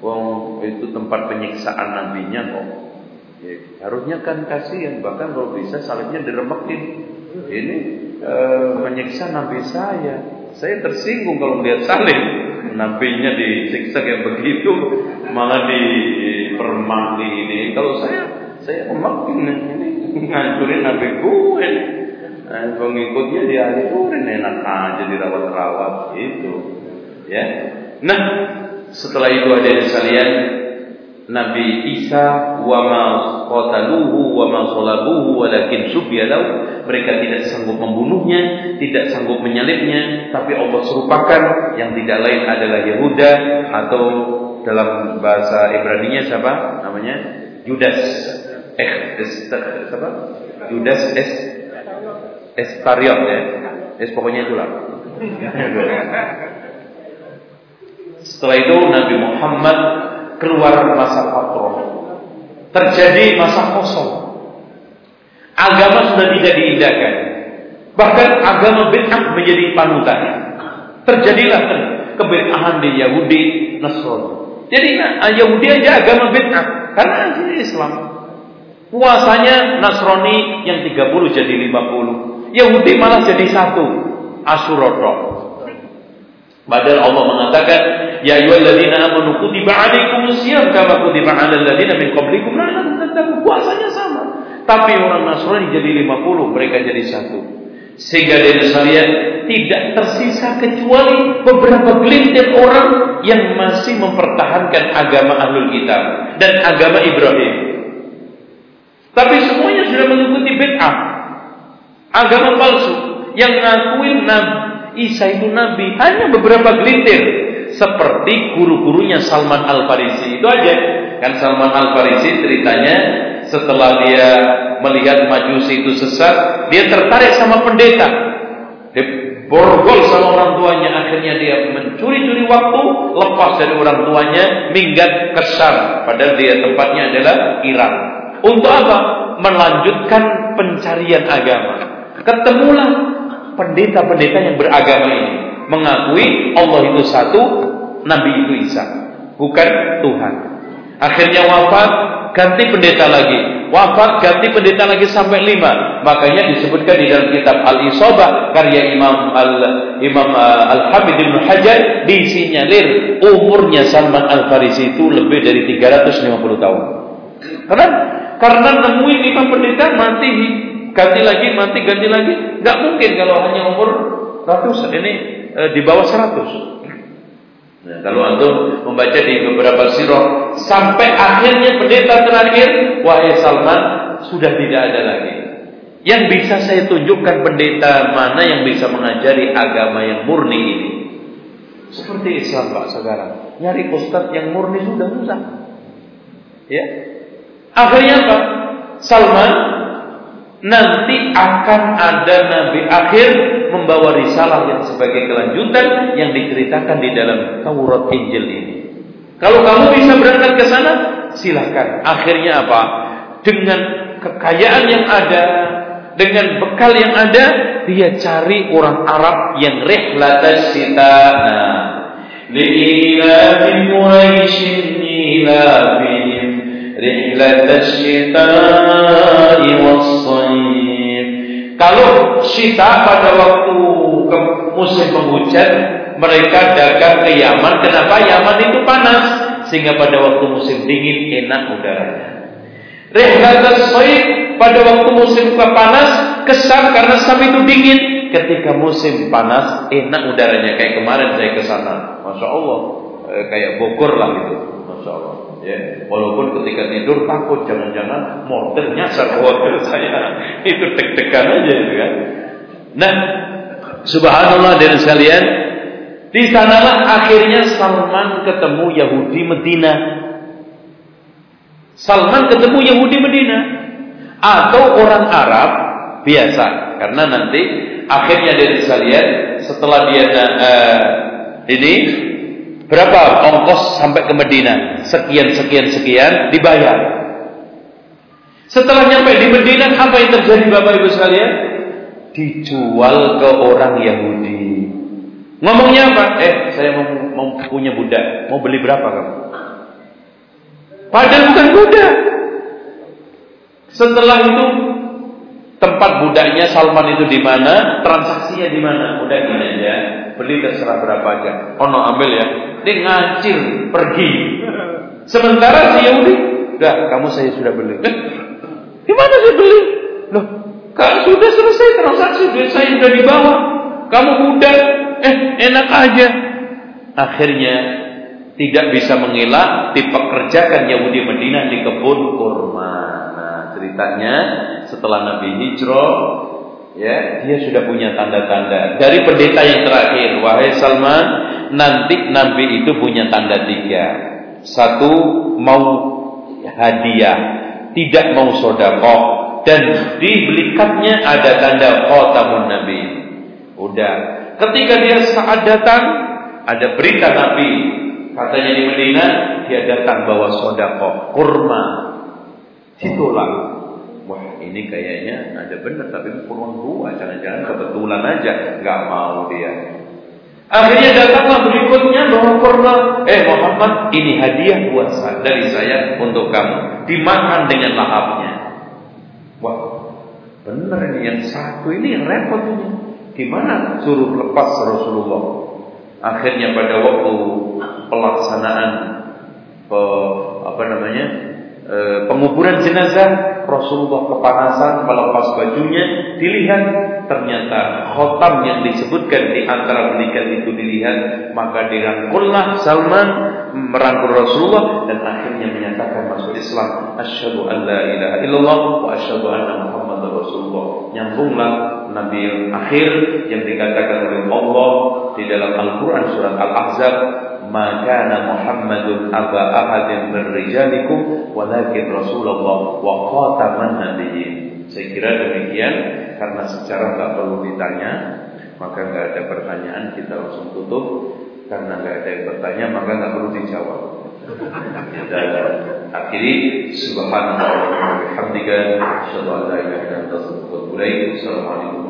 B: Wong itu tempat penyiksaan nabinya kok. Ya, harusnya kan kasihan bahkan kalau bisa salibnya diremekin. Ini e, menyiksa nabi saya. Saya tersinggung kalau melihat salib. Nabinya disiksa kayak begitu, malah dipermak di ini. Kalau saya, saya memakin ini ngancurin nabi gue. Nah, pengikutnya dihancurin enak aja dirawat-rawat itu. Ya. Nah, setelah itu ada yang sekalian Nabi Isa wa ma qataluhu wa ma salabuhu walakin subyalau mereka tidak sanggup membunuhnya, tidak sanggup menyalibnya, tapi Allah serupakan yang tidak lain adalah Yahuda atau dalam bahasa Ibrani-nya siapa? Namanya Judas. Eh, siapa? Judas es Eskariot ya. Es pokoknya itulah. Setelah itu Nabi Muhammad keluar masa patron. Terjadi masa kosong. Agama sudah tidak diindahkan. Bahkan agama bid'ah menjadi panutan. Terjadilah kebid'ahan di Yahudi, Nasrani. Jadi nah, Yahudi aja agama bid'ah karena Islam. Puasanya Nasrani yang 30 jadi 50. Yahudi malah jadi satu. Asyurata. Padahal Allah mengatakan, Ya ayyuhalladzina amanu kutiba alaikumus siyam kama kutiba alal ladzina min qablikum la'allakum tattaqun. Puasanya sama. Tapi orang Nasrani jadi 50, mereka jadi satu. Sehingga dari sekalian tidak tersisa kecuali beberapa gelintir orang yang masih mempertahankan agama ahlul kitab dan agama Ibrahim. Tapi semuanya sudah mengikuti bid'ah agama palsu yang ngakuin Nabi Isa itu Nabi hanya beberapa gelintir seperti guru-gurunya Salman Al Farisi itu aja. Kan Salman Al Farisi ceritanya setelah dia melihat majusi itu sesat dia tertarik sama pendeta. Dia borgol sama orang tuanya. Akhirnya dia mencuri-curi waktu lepas dari orang tuanya minggat ke padahal dia tempatnya adalah Irak untuk apa? Melanjutkan pencarian agama. Ketemulah pendeta-pendeta yang beragama ini. Mengakui Allah itu satu, Nabi itu Isa, bukan Tuhan. Akhirnya wafat, ganti pendeta lagi. Wafat, ganti pendeta lagi sampai lima. Makanya disebutkan di dalam kitab Al-Isobah karya Imam Al Imam uh, Al Hamid bin Hajar disinyalir umurnya Salman Al Farisi itu lebih dari 350 tahun. Karena karena nemuin lima pendeta mati ganti lagi, mati ganti lagi. Nggak mungkin kalau hanya umur ratus ini e, di bawah seratus. Nah, kalau antum membaca di beberapa sirah sampai akhirnya pendeta terakhir, wahai Salman, sudah tidak ada lagi. Yang bisa saya tunjukkan pendeta mana yang bisa mengajari agama yang murni ini. Seperti Islam Pak sekarang. Nyari ustadz yang murni sudah susah. Ya. Akhirnya Pak Salman nanti akan ada nabi akhir membawa risalah yang sebagai kelanjutan yang diceritakan di dalam Taurat Injil ini. Kalau kamu bisa berangkat ke sana, silahkan. Akhirnya apa? Dengan kekayaan yang ada, dengan bekal yang ada, dia cari orang Arab yang rihlatas sitana. Li'ilafin Quraisyin ilafihim rihlatas syita'i kalau Syita pada waktu ke musim penghujan mereka dagang ke Yaman. Kenapa? Yaman itu panas sehingga pada waktu musim dingin enak udaranya. Rihlatul Said pada waktu musim panas kesan karena Sam itu dingin. Ketika musim panas enak udaranya kayak kemarin saya ke sana. Masya Allah eh, kayak Bogor lah itu. Masya Allah. Ya, walaupun ketika tidur takut jangan-jangan mortar nyasar hotel saya. Itu deg-degan aja itu kan. Nah, subhanallah dan sekalian, Di sanalah akhirnya Salman ketemu Yahudi Medina. Salman ketemu Yahudi Medina atau orang Arab biasa karena nanti akhirnya dia bisa lihat setelah dia uh, ini berapa ongkos sampai ke Medina sekian sekian sekian dibayar setelah nyampe di Medina apa yang terjadi Bapak Ibu sekalian dijual ke orang Yahudi Ngomongnya apa? Eh, saya mau, mau punya budak. Mau beli berapa kamu? Padahal bukan budak. Setelah itu tempat budaknya Salman itu di mana? Transaksinya di mana? Gini aja. Beli terserah berapa aja. Oh no, ambil ya. Dia ngacil, pergi. Sementara si Yahudi, udah kamu saya sudah beli. Eh, di mana saya beli? Loh, kan sudah selesai transaksi, duit saya sudah dibawa. Kamu budak, eh enak aja. Akhirnya tidak bisa mengelak dipekerjakan Yahudi Medina di kebun kurma. Nah, ceritanya setelah Nabi hijrah ya dia sudah punya tanda-tanda dari pendeta yang terakhir wahai Salman nanti Nabi itu punya tanda tiga satu mau hadiah tidak mau sodakoh dan di belikatnya ada tanda khotamun Nabi udah Ketika dia saat datang, ada berita Nabi. Katanya di Medina, dia datang bawa sodako, kurma. Situlah. Ini kayaknya ada benar tapi kurma dua jangan-jangan kebetulan aja nggak mau dia. Akhirnya datanglah berikutnya kurma. Eh Muhammad ini hadiah buat saya dari saya untuk kamu. Dimakan dengan lahapnya. Wah benar ini yang satu ini yang repot ini. Gimana suruh lepas Rasulullah? Akhirnya pada waktu pelaksanaan pe, apa namanya e, penguburan jenazah Rasulullah kepanasan melepas bajunya dilihat ternyata khotam yang disebutkan di antara belikat itu dilihat maka dirangkullah Salman merangkul Rasulullah dan akhirnya menyatakan masuk Islam. Asyhadu an la ilaha illallah wa asyhadu anna muhammadar rasulullah. Nyambunglah nabi akhir yang dikatakan oleh Allah di dalam Al-Qur'an surat Al-Ahzab maka Muhammadun aba ahadin min rijalikum walakin Rasulullah wa khataman nabiyyin. Saya kira demikian karena secara nggak perlu ditanya maka nggak ada pertanyaan kita langsung tutup. Karena nggak ada yang bertanya maka nggak perlu dijawab. Kita akhiri. Subhanallah wa bihamdika asyhadu an la ilaha illa anta astaghfiruka wa atubu ilaik. Assalamualaikum